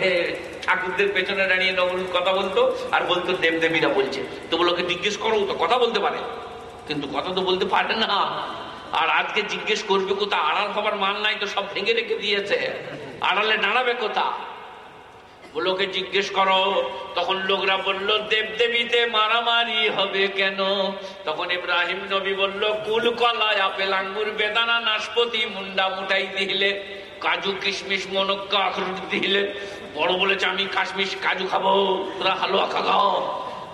ঠাকুরদের পেছনে দাঁড়িয়ে নবরুল কথা বলতো আর বলতো দেবদেবীরা বলছে তো বলোকে জিজ্ঞেস করো তো কথা বলতে পারে কিন্তু কথা তো বলতে পারে না। আর আজকে জিজ্ঞেস করবে কোথা আড়াল হবার মান নাই তো সব ভেঙে রেখে দিয়েছে। আড়ালে দাঁড়াবে কোথা লোকে জিজ্ঞেস করো। তখন লোকরা বলল, দেবদেবীতে মারামারি হবে কেন? তখন ইব্রাহিম নবী বলল, কুল কলা আপেল আঙ্গুর বেদানা নাশপতি মুন্ডা মুটাই দিলে, কাজু কিশমিশ মনক্কা আখরুট দিলে। বড় বলেছে, আমি কাশমিশ কাজু খাব, তোরা হালুয়া খাগাও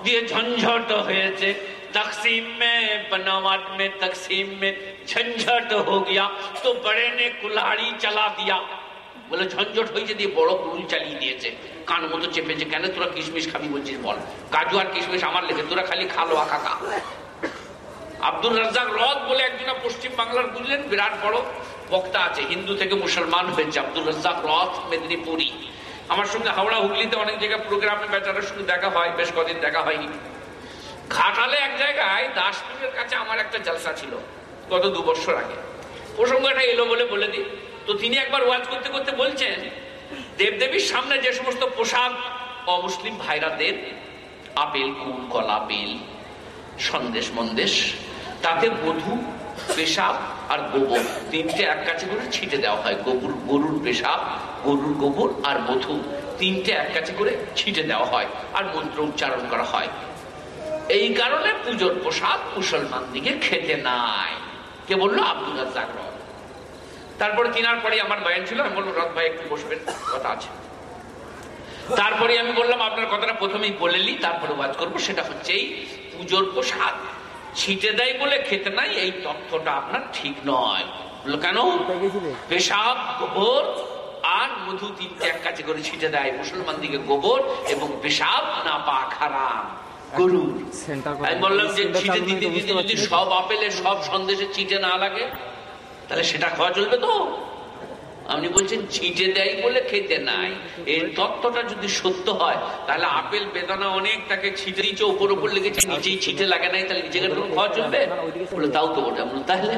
দিয়ে ঝঞ্ঝট হয়েছে। तकसीम में बनावट में तकसीम में झंझट हो गया तो बड़े ने कुल्हाड़ी चला दिया বলে ঝঞ্ঝট হয়েছে দিয়ে বড় কুড়ুল চালিয়ে দিয়েছে কান মতো চেপেছে কেন তোরা কিশমিশ খাবি বলছিস বল কাজু আর কিশমিশ আমার লেগে তোরা খালি খালো আকাকা আব্দুল রাজ্জাক রদ বলে একজন পশ্চিম বাংলার বুঝলেন বিরাট বড় বক্তা আছে হিন্দু থেকে মুসলমান হয়েছে আব্দুল রাজ্জাক রথ মেদিনীপুরি আমার সঙ্গে হাওড়া হুগলিতে অনেক জায়গায় প্রোগ্রামে বেচারার সঙ্গে দেখা হয় বেশ কদিন দেখা হয়নি ঘাটালে এক জায়গায় দাসপুরের কাছে আমার একটা জলসা ছিল, গত দু বছর আগে। প্রসঙ্গটা এলো বলে বলে দিই। তো তিনি একবার ওয়াজ করতে করতে বলছেন, দেবদেবীর সামনে যে সমস্ত পোশাক অমুসলিম ভাইরা দেন, আপেল, কুল, কলা, বেল, সন্দেশ, মন্দেশ, তাতে বধু, পেশাব আর গোবর। তিনটে এক কাছে করে ছিটে দেওয়া হয়। গোবর, গরুর পেশাব, গরুর গোবর আর মধু তিনটে এক কাছে করে ছিটে দেওয়া হয় আর মন্ত্র উচ্চারণ করা হয়। এই কারণে পুজোর প্রসাদ মুসলমান দিকে খেতে নাই। কে বলল? আব্দুল রাজ্জাক রথ তারপরে তিনার পরে আমার বয়ান ছিল আমি বললাম রথ ভাই একটু বসবেন কথা আছে। তারপরে আমি বললাম আপনার কথাটা প্রথমেই বলেলি তারপরে ওয়াজ করব। সেটা হচ্ছে এই পুজোর প্রসাদ। ছিটে দেয় বলে খেতে নাই এই তথ্যটা আপনার ঠিক নয়। বলল কেন? পেশাব গোবর আর মধু তিনটে এক কাছে করে ছিটে দেয়। মুসলমান দিকে গোবর এবং পেশাব না পা খারাপ আমি বললাম যে দিতে দিতে যদি সব আপেলে সব সন্দেশে চিটে না লাগে তাহলে সেটা খাওয়া চলবে তো? আপনি বলছেন ছিটে দেয় বলে খেতে নাই। এই তত্ত্বটা যদি সত্য হয় তাহলে আপেল বেদানা অনেক তাকে ছিটে দিচ্ছে ওপর ওপর লেগেছে নিচেই ছিটে লাগে নাই তাহলে নিজেকে খাওয়া চলবে? বলে তাও তো বলে তাহলে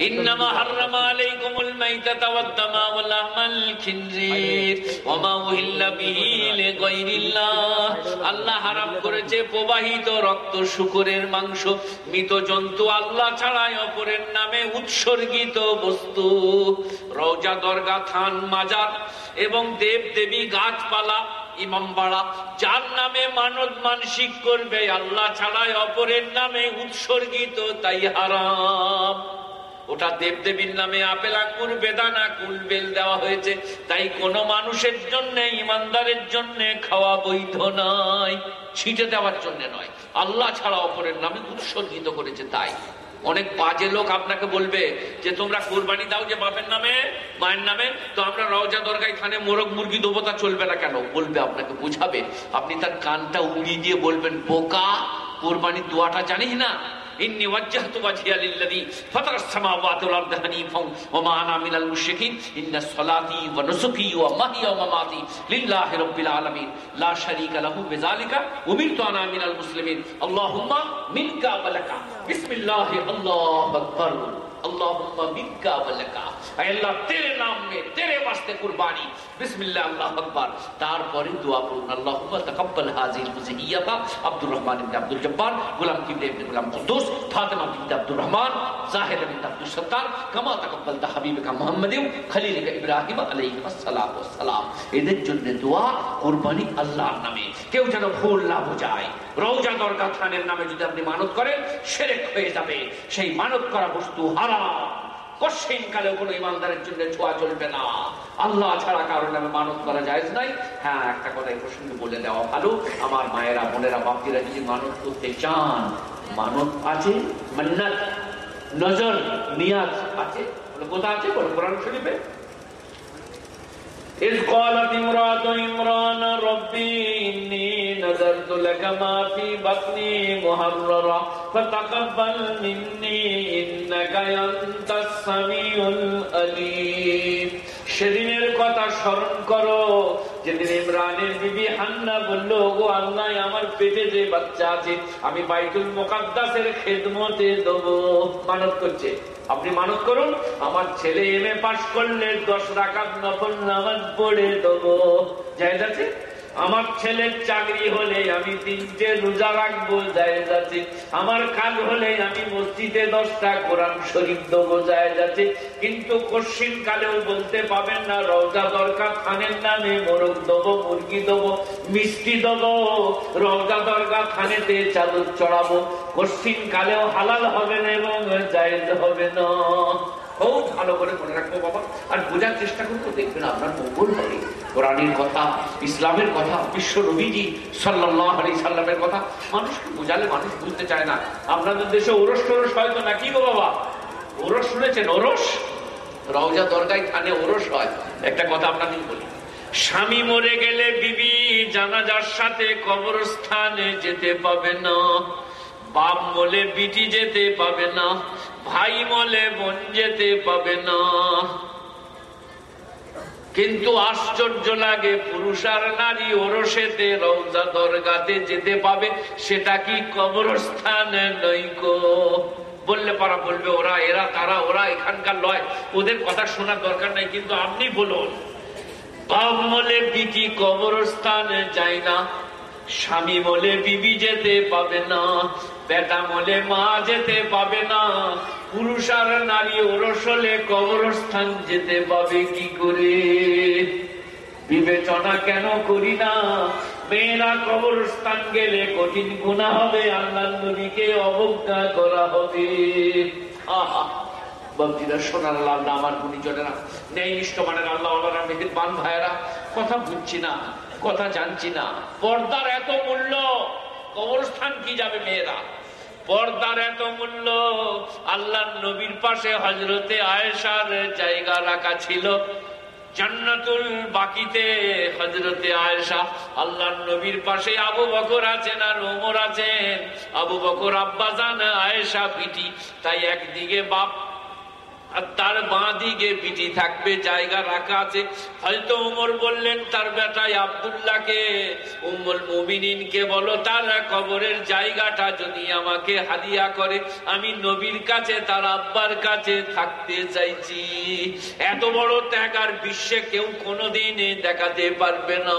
إنما حرم عليكم الميتة والدم ولحم الخنزير وما أهل به لغير الله আল্লাহ হারাম করেছে প্রবাহিত রক্ত শুকুরের মাংস মৃত জন্তু আল্লাহ ছাড়াই অপরের নামে উৎসর্গিত বস্তু রওজা দরগা থান মাজার এবং দেব দেবী গাছপালা ইমামবাড়া যার নামে মানদ মানসিক করবে আল্লাহ ছাড়াই অপরের নামে উৎসর্গিত তাই হারাম ওটা দেবদেবীর নামে আপেল আঙ্গুর বেদানা কুল বেল দেওয়া হয়েছে। তাই কোনো মানুষের জন্য, ইমানদারের জন্য খাওয়া বৈধ নয়, ছিটে দেওয়ার জন্য নয়। আল্লাহ ছাড়া অপরের নামে উৎসর্গিত করেছে তাই। অনেক বাজে লোক আপনাকে বলবে যে, তোমরা কোরবানি দাও যে বাপের নামে, মায়ের নামে, তো আমরা রওজা দরগায় খানে মোরগ মুরগি দেবো তা চলবে না কেন? বলবে আপনাকে, বুঝাবে। আপনি তার কানটা উড়িয়ে দিয়ে বলবেন, বোকা, কোরবানির দোয়াটা জানিস না? إني وجهت وجهي للذي فطر السماوات والأرض حنيفا وما أنا من المشركين. إن صلاتي ونسكي ومحيا ومماتي لله رب العالمين. لا شريك له بذلك. أمرت أنا من المسلمين. اللهم منك ولك. بسم الله الله أكبر. اللہم بکا و اے اللہ، تیرے نام میں، تیرے واسطے قربانی۔ بسم اللہ اللہ اکبر۔ تار তারপরে দোয়া করুন اللهم تقبل هذه المزيفه عبد الرحمن ابن عبد الجبار غلام কিবলে ابن غلام قدوس فاطمہ بنت عبد الرحمن জাহির বিনতে আব্দুল সত্তার, কামা তাকাব্বালতা হাবিবিকা মুহাম্মাদিউ, খলিলিকা ইব্রাহিম আলাইহিস সালাতু ওয়াস সালাম এদের জন্য দোয়া কুরবানি আল্লাহর নামে। কেউ যেন ভুল না বোঝায়। রওজা দরগা খানের নামে যদি আপনি মানত করেন শিরক হয়ে যাবে। সেই মানত করা বস্তু হারাম। কঠিন কালে কোনো ইমানদারের জন্য ছোঁয়া চলবে না। আল্লাহ ছাড়া কারোর নামে মানত করা যায় নাই। হ্যাঁ একটা কথা এই প্রসঙ্গে বলে দেওয়া ভালো। আমার মায়েরা, বোনেরা বাপিরা যদি মানত করতে চান, মানত আছে, মান্নাত নজর নিয়াজ আছে কোথা আছে বলো কোরআন শরীফে إذ قالت امرأة عمران ربي إني نذرت لك ما في بطني محررا فتقبل مني إنك أنت السميع العليم সেদিনের কথা স্মরণ করো আমার যে বাচ্চা আছে, আমি দেবো। মানত করছে। আপনি মানত করুন, আমার ছেলে এম এ পাশ করলে দশ রাখাত নফল নামাজ পড়ে দেবো। যাই যাচ্ছে আমার ছেলের চাকরি হলে আমি তিনটে রোজা রাখব যাচ্ছে আমার কাজ হলে আমি মসজিদে দশটা কোরআন শরীফ দেবো যায় যাচ্ছে কিন্তু কশিন কালেও বলতে পাবেন না রওজা দরকার খানের নামে মোরগ দেবো, মুরগি দেবো, মিষ্টি দেবো। রওজা দরগা খানেতে চাদর চড়াবো। কশিন কালেও হালাল হবে না এবং জায়েজ হবে না। খুব ভালো করে মনে রাখব বাবা। আর বোঝার চেষ্টা করব, দেখবেন আপনার মঙ্গল হবে। কোরআনের কথা, ইসলামের কথা, বিশ্ব নবীজি সাল্লাহ আলী সাল্লামের কথা, মানুষকে বোঝালে মানুষ বুঝতে চায় না। আপনাদের দেশে ওরস টোরস হয়তো নাকি গো বাবা? ওরস শুনেছেন? ওরস? রওজা দরগায় খানে ওরস হয়। একটা কথা আপনাদের বলি। স্বামী মরে গেলে বিবি জানাজার সাথে কবরস্থানে যেতে পাবে না। বাপ মলে বিটি যেতে পাবে না, ভাই মলে বোন যেতে পাবে না। কিন্তু আশ্চর্য লাগে, পুরুষ আর নারী ওরসেতে রৌজা দরগাতে যেতে পাবে, সেটা কি কবরস্থানে নৈকো বললে পারা বলবে, ওরা, এরা, তারা, ওরা এখানকার লয়, ওদের কথা শোনার দরকার নাই, কিন্তু আপনি বলুন। বাপ মলে বিটি কবরস্থানে যায় না, স্বামী বলে বিবি যেতে পাবে না। বেটা বলে মা যেতে পাবে না। পুরুষ আর নারী ওরসলে কবরস্থান যেতে পাবে কি করে? বিবেচনা কেন করি না? মেয়েরা কবরস্থান গেলে কঠিন গুণা হবে আল্লাহ নবীকে অবজ্ঞা করা হবে। আহা সোনার আল্লাহ আমার গুণীজনেরা নেই নিষ্ঠমানের আল্লাহ আল্লাহ মেহেরবান ভাইয়েরা। কথা বুঝছি না, কথা জানছি না। পর্দার এত মূল্য কবরস্থান কি যাবে মেয়েরা? পর্দার এত মূল্য আল্লাহ নবীর পাশে হজরতে আয়েশার জায়গা রাখা ছিল। বাকিতে হজরতে আয়েশা আল্লাহ নবীর পাশে আবু বকর আছেন আবু বকর, আব্বাজান, আয়েশা পিটি তাই একদিকে বাপ আর তার বাঁ দিকে পিটি থাকবে, জায়গা রাখা আছে। হয়তো উমর বললেন, তার বেটায় আবদুল্লাহকে উমর মুমিনিনকে বলো, তার কবরের জায়গাটা যদি আমাকে হাদিয়া করে, আমি নবীর কাছে, তার আব্বার কাছে থাকতে চাইছি। এত বড় ত্যাগ আর বিশ্বে কেউ কোনোদিন দেখাতে পারবে না।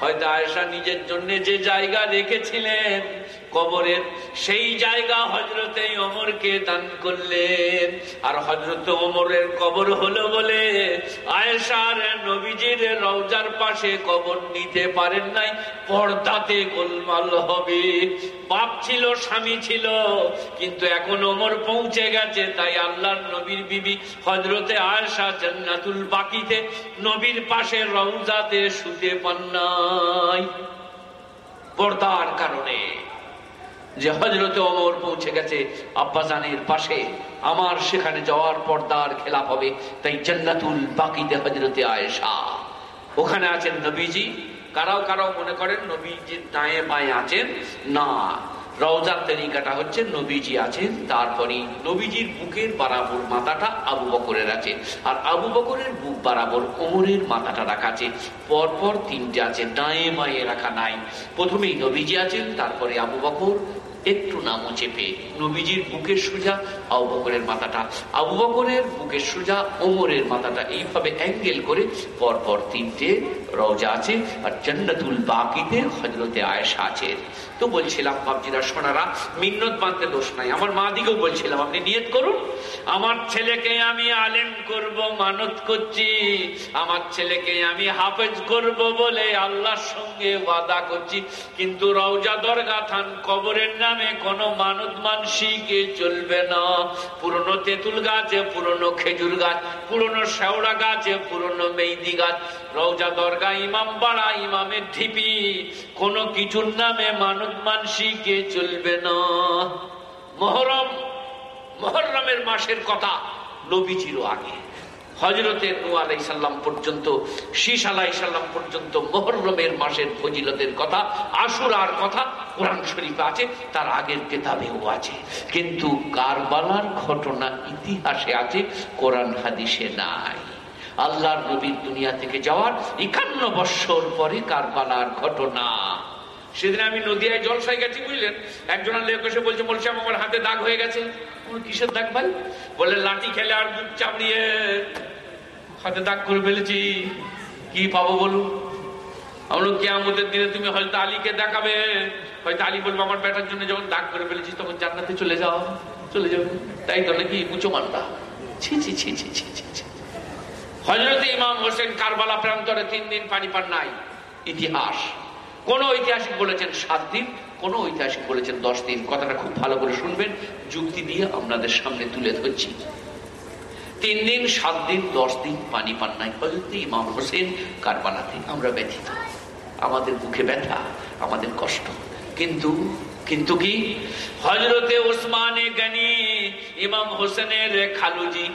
হয়তো আয়সা নিজের জন্য যে জায়গা রেখেছিলেন কবরের সেই জায়গা হজরতে অমরকে দান করলেন। আর হজরত ওমরের কবর হলো বলে আয়েশার নবীজির রওজার পাশে কবর নিতে পারেন নাই, পর্দাতে গোলমাল হবে। বাপ ছিল, স্বামী ছিল, কিন্তু এখন ওমর পৌঁছে গেছে, তাই আল্লাহর নবীর বিবি হজরতে আয়েশা জান্নাতুল বাকিতে নবীর পাশে রওজাতে শুতে পান নাই। পর্দার কারণে। যে হজরতে অমর পৌঁছে গেছে আব্বাজানের পাশে। আমার সেখানে যাওয়ার পর্দার খেলাপ হবে, তাই জান্নাতুল বাকিতে হজরতে আয়েশা। ওখানে আছেন নবীজি। কারাও কারাও মনে করেন নবীজির দায়ে বায়ে আছেন। না, রওজার তরিকাটা হচ্ছে নবীজি আছেন তারপরে নবীজির বুকের বারাবর মাথাটা আবু বকরের আছে। আর আবু বকরের বুক বারাবর কোমরের মাথাটা রাখা আছে। পরপর তিনটে আছে ডায়ে বায়ে রাখা নাই। প্রথমেই নবীজি আছেন, তারপরে আবু বকর একটু নামও চেপে নবীজির বুকের সোজা, আবু বকরের মাথাটা। আবু বকরের বুকের সোজা, ওমরের মাথাটা এইভাবে অ্যাঙ্গেল করে পরপর তিনটে রওজা আছে আর জান্নাতুল বাকিতে হজরতে আয়েশা আছে। তো বলছিলাম বাবজিরা সোনারা, মিন্নত বাঁধতে দোষ নাই। আমার মা দিকেও বলছিলাম, আপনি নিয়ত করুন। আমার ছেলেকে আমি আলেম করব, মানত করছি। আমার ছেলেকে আমি হাফেজ করব বলে আল্লাহর সঙ্গে ওয়াদা করছি। কিন্তু রওজা দরগা থান কবরের নামে কোনো মানত মানসিকে চলবে না। পুরনো তেঁতুল গাছে, পুরনো খেজুর গাছ, পুরনো শেওড়া গাছে, পুরনো মেইদি গাছ। রওজা দরগা ইমাম বাড়া, ইমামের ঢিপি। কোনো কিছুর নামে মানত মানসিকে চলবে না? মহরম মহরমের মাসের কথা নবীজিরও আগে। হজরতের নু আলাই সাল্লাম পর্যন্ত, শীষ আলাই সাল্লাম পর্যন্ত মহরমের মাসের ফজিলতের কথা, আশুরার কথা কোরআন শরীফ আছে, তার আগের কেতাবেও আছে। কিন্তু কারবালার ঘটনা ইতিহাসে আছে, কোরআন হাদিসে নাই। আল্লাহর নবীর দুনিয়া থেকে যাওয়ার একান্ন বৎসর পরে কারবালার ঘটনা সেদিন আমি নদিয়ায় জলসায় গেছি, বুঝলেন? একজন লোক এসে বলছে বলছে, আমার হাতে দাগ হয়ে গেছে। কিসের দাগ ভাই? বলে, লাঠি খেলে আর বুক চাপড়িয়ে হাতে দাগ করে ফেলেছি। কি পাবো বলুন? আমরা দিনে তুমি হয়তো আলীকে দেখাবে। হয়তো আলী বলব, আমার বেটার জন্য যখন দাগ করে ফেলেছি, তখন জান্নাতে চলে যাও, চলে যাবে তাই তো নাকি? উঁচু মানটা ছি ছি ছি ছি ছি ছি ছি। হজরত ইমাম হোসেন কারবালা প্রান্তরে তিন দিন পানি পান নাই। ইতিহাস। কোন ঐতিহাসিক বলেছেন সাত দিন, কোন ঐতিহাসিক বলেছেন দশ দিন। কথাটা খুব ভালো করে শুনবেন, যুক্তি দিয়ে আপনাদের সামনে তুলে ধরছি। তিন দিন, সাত দিন, দশ দিন পানি পান নাই। হজরত ইমাম হোসেন কারবালাতে, আমরা ব্যথিত। আমাদের বুকে ব্যথা, আমাদের কষ্ট। কিন্তু কিন্তু কি? হজরতে ওসমানে গানি, ইমাম হোসেনের খালুজি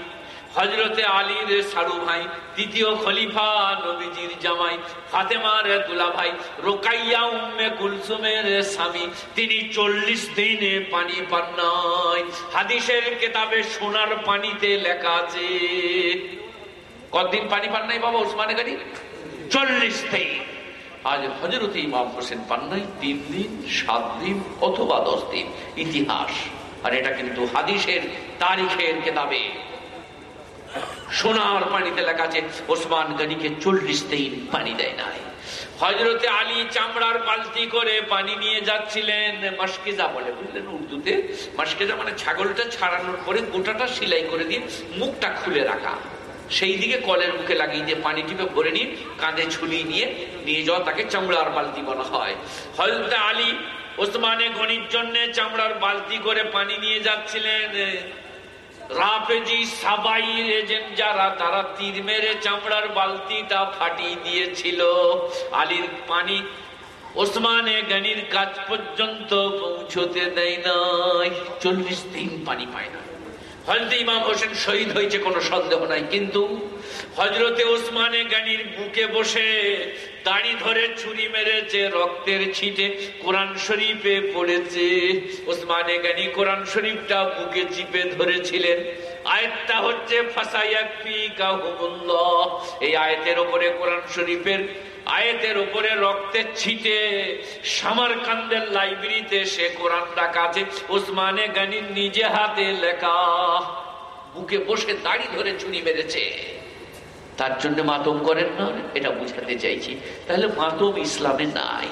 হজরতে আলীর সারু ভাই তৃতীয় খলিফা নবীজির জামাই, ফাতেমার দুলা ভাই রোকাইয়া উম্মে কুলসুমের স্বামী, তিনি চল্লিশ দিনে পানি পান নাই। হাদিসের কেতাবে সোনার পানিতে লেখা আছে, কতদিন পানি পান নাই বাবা উসমানে গাড়ি চল্লিশ দিন। আজ হজরত ইমাম হোসেন পান নাই, তিন দিন, সাত দিন, অথবা দশ দিন। ইতিহাস, আর এটা কিন্তু হাদিসের, তারিখের কেতাবে। সোনার পানিতে লেখা আছে, ওসমান গনিকে চল্লিশ দিন পানি দেয় নাই। হজরতে আলী চামড়ার বালতি করে পানি নিয়ে যাচ্ছিলেন। মাসকেজা বলে, বুঝলেন উর্দুতে? মাসকেজা মানে ছাগলটা ছাড়ানোর পরে গোটাটা সিলাই করে দিয়ে মুখটা খুলে রাখা। সেই দিকে কলের মুখে লাগিয়ে দিয়ে পানি টিপে ভরে নিয়ে কাঁধে ঝুলিয়ে নিয়ে নিয়ে যাওয়া তাকে চামড়ার বালতি বলা হয়। হজরতে আলী ওসমানে গনির জন্য চামড়ার বালতি করে পানি নিয়ে যাচ্ছিলেন। রাফেজি সাবাই এজেন্ট যারা তারা তীর মেরে চামড়ার ফাটিয়ে দিয়েছিল আলীর পানি ওসমানে গানির কাজ পর্যন্ত পৌঁছতে দেয় নাই চল্লিশ দিন পানি পায় না হজরত ইমাম হোসেন শহীদ হয়েছে কোনো সন্দেহ নাই কিন্তু হজরতে ওসমানে গানির বুকে বসে দাড়ি ধরে ছুরি মেরেছে, রক্তের ছিটে কোরআন শরীফে পড়েছে। ওসমানে গানি কোরআন শরীফটা বুকে চিপে ধরেছিলেন। হচ্ছে এই আয়তের ওপরে, কোরআন শরীফের আয়াতের উপরে রক্তের ছিটে সামারকান্দের লাইব্রেরিতে সে কোরআন রাখা আছে। ওসমানে গানির নিজে হাতে লেখা, বুকে বসে দাড়ি ধরে চুরি মেরেছে। তার জন্য মাতম করেন না এটা বুঝাতে চাইছি তাহলে মাতম ইসলামে নাই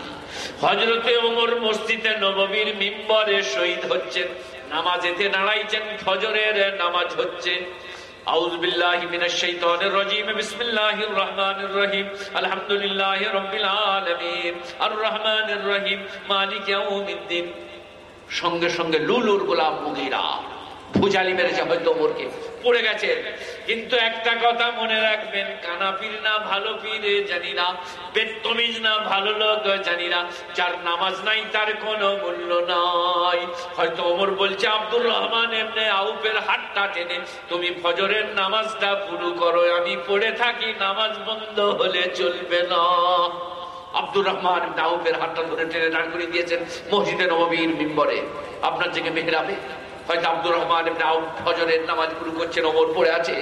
হজরতে ওমর মসজিদে নববীর মিম্বরে শহীদ হচ্ছেন নামাজেতে দাঁড়াইছেন ফজরের নামাজ হচ্ছে أعوذ بالله من الشيطان الرجيم بسم الله الرحمن الرحيم الحمد لله رب العالمين الرحمن الرحيم مالك يوم الدين সঙ্গে সঙ্গে লুলুর গোলাপ মুগিরা ভুজালি মেরেছে হয়তো ওমরকে। পড়ে গেছে। কিন্তু একটা কথা মনে রাখবেন কানা পীর না ভালো পীরে জানি না বেতমিজ না ভালো লোক জানি না, যার নামাজ নাই তার কোনো মূল্য নাই। হয়তো ওমর বলছে, আব্দুর রহমান এমনি আউপের হাতটা টেনে, তুমি ফজরের নামাজটা পুরো করো, আমি পড়ে থাকি, নামাজ বন্ধ হলে চলবে না। আব্দুর রহমান দাউফের হাতটা ধরে টেনে দাঁড় করে দিয়েছেন মসজিদে নবীর মিম্বরে। আপনার জেগে মেহরাবে হয়তো আব্দুর রহমান ফজরের নামাজ শুরু করছেন, ওমর পড়ে আছে।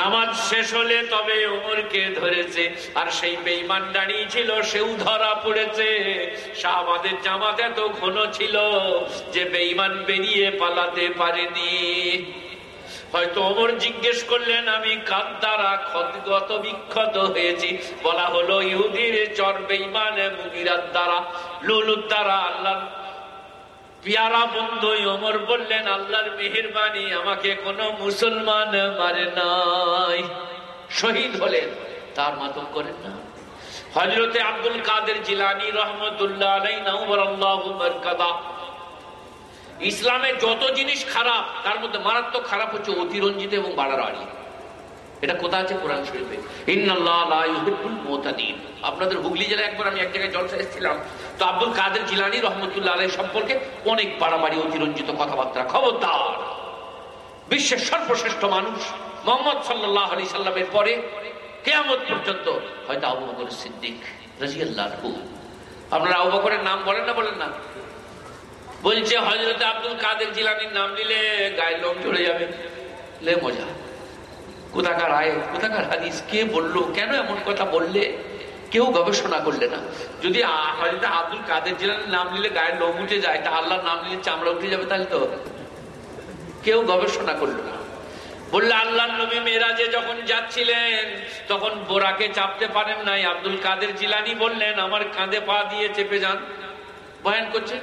নামাজ শেষ হলে তবে ওমরকে ধরেছে, আর সেই বেইমান দাঁড়িয়ে ছিল, সেও ধরা পড়েছে। শাহবাদের জামাত এত ঘন ছিল যে বেইমান বেরিয়ে পালাতে পারেনি। হয়তো ওমর জিজ্ঞেস করলেন, আমি কার দ্বারা ক্ষতগত বিক্ষত হয়েছি। বলা হলো, ইহুদির চর বেইমান মুগিরার দ্বারা, লুলুর দ্বারা আল্লাহ পিয়ারা বন্ধু অমর বললেন, আল্লাহর মেহরবানি আমাকে কোনো মুসলমান মারে নাই। শহীদ হলেন, তার মাতম করেন না। হজরতে আব্দুল কাদের জিলানি রহমতুল্লাহ ইসলামের যত জিনিস খারাপ, তার মধ্যে মারাত্মক খারাপ হচ্ছে অতিরঞ্জিত এবং বাড়াবাড়ি এটা কোথা আছে কোরআন শরীফে? আপনাদের হুগলি জেলায় একবার আমি এক জায়গায় জলসা এসেছিলাম। তো আব্দুল কাদের জিলানি রহমতুল্লাহ আলাই সম্পর্কে অনেক বাড়াবাড়ি অতিরঞ্জিত কথাবার্তা। খবরদার। বিশ্বের সর্বশ্রেষ্ঠ মানুষ মোহাম্মদ সাল্লাহ আলি সাল্লামের পরে কেয়ামত পর্যন্ত হয়তো আবু বকর সিদ্দিক রাজিয়াল্লাহ আপনারা আবু বকরের নাম বলেন না বলেন না? বলছে হজরত আব্দুল কাদের জিলানির নাম নিলে গায়ের লোক চলে যাবে। লে মজা। কোথাকার আয় কোথাকার হাদিস? কে বলল? কেন এমন কথা বললে? কেউ গবেষণা করলে না। যদি আব্দুল কাদের জেলার নাম নিলে গায়ের লোম উঠে যায়, তা আল্লাহর নাম নিলে চামড়া উঠে যাবে, তাহলে তো কেউ গবেষণা করল না। বললে আল্লাহ নবী মেয়েরাজে যখন যাচ্ছিলেন, তখন বোরাকে চাপতে পারেন নাই। আব্দুল কাদের জিলানি বললেন, আমার কাঁধে পা দিয়ে চেপে যান। বয়ান করছে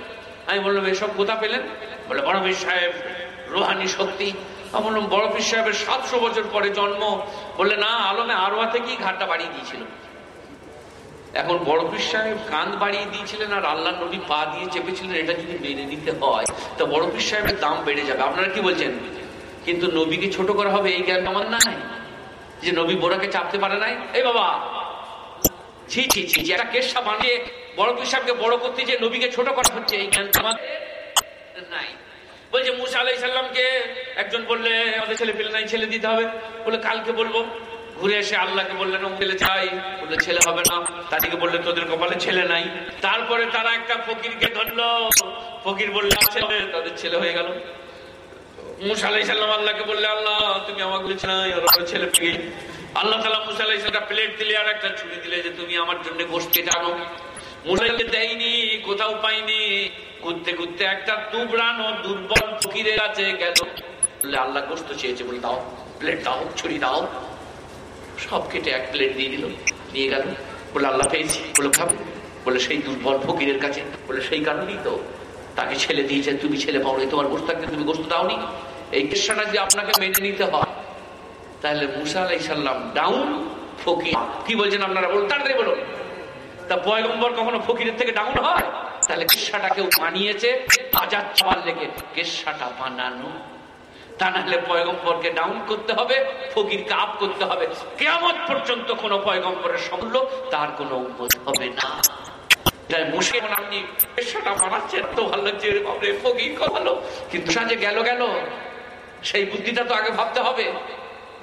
আমি বললাম, এসব কোথা পেলেন? বলে বড় সাহেব, রোহানি শক্তি। আমি বললাম, বড় পীর সাহেবের সাতশো বছর পরে জন্ম। বললে, না, আলমে আরোয়া থেকেই ঘাটটা বাড়িয়ে দিয়েছিল। এখন বড় সাহেব কান বাড়িয়ে দিয়েছিলেন আর আল্লাহ নবী পা দিয়ে চেপেছিলেন, এটা যদি মেনে নিতে হয়, তো বড় পীর সাহেবের দাম বেড়ে যাবে। আপনারা কি বলছেন? কিন্তু নবীকে ছোট করা হবে এই জ্ঞান আমার নাই। যে নবী বোরাকে চাপতে পারে নাই। এই বাবা! ছি ছি ছি একটা কেসা বানিয়ে বড় পীর সাহেবকে বড় করতে যে নবীকে ছোট করা হচ্ছে, এই জ্ঞান আমাদের নাই। বলছে, মুসা আলাই সাল্লামকে একজন বললে, আমাদের ছেলে পেলে নাই, ছেলে দিতে হবে। বলে, কালকে বলব। ঘুরে এসে আল্লাহকে বললেন ছেলে চাই। বললে, ছেলে হবে না। তাদেরকে বললে, তোদের কপালে ছেলে নাই। তারপরে তারা একটা ফকিরকে ধরলো। ফকির বললে ছেলে। তাদের ছেলে হয়ে তুমি আমার জন্য জানো কোথাও পাইনি। ঘুরতে ঘুরতে একটা দুর্বল গেল। আল্লাহ গোস্ত চেয়েছে। বলে দাও, প্লেট দাও, ছুরি দাও। সব কেটে এক প্লেট দিয়ে দিল। নিয়ে গেল। বলে আল্লাহ পেয়েছি। বলে খাবে। বলে সেই দুর্বল ফকিরের কাছে। বলে সেই কারণেই তো তাকে ছেলে দিয়েছে। তুমি ছেলে পাও তোমার গোস্ত থাকতে তুমি গোস্ত দাওনি। এই কেসাটা যদি আপনাকে মেনে নিতে হয়, তাহলে মুসা আলাই সাল্লাম ডাউন ফকির। কি বলছেন আপনারা? বলুন, তাড়াতাড়ি বলুন। তা পয়গম্বর কখনো ফকিরের থেকে ডাউন হয়? তাহলে কেসাটা কেউ বানিয়েছে, আজাদ চাওয়ার লেগে কেসাটা বানানো তা নাহলে পয়গম্বরকে ডাউন করতে হবে, ফকিরকে আপ করতে হবে। কেমন পর্যন্ত কোন পয়গম্বরের সমূল্য তার কোনো উন্মত হবে না। কিন্তু সাজে গেল গেল, সেই বুদ্ধিটা তো আগে ভাবতে হবে।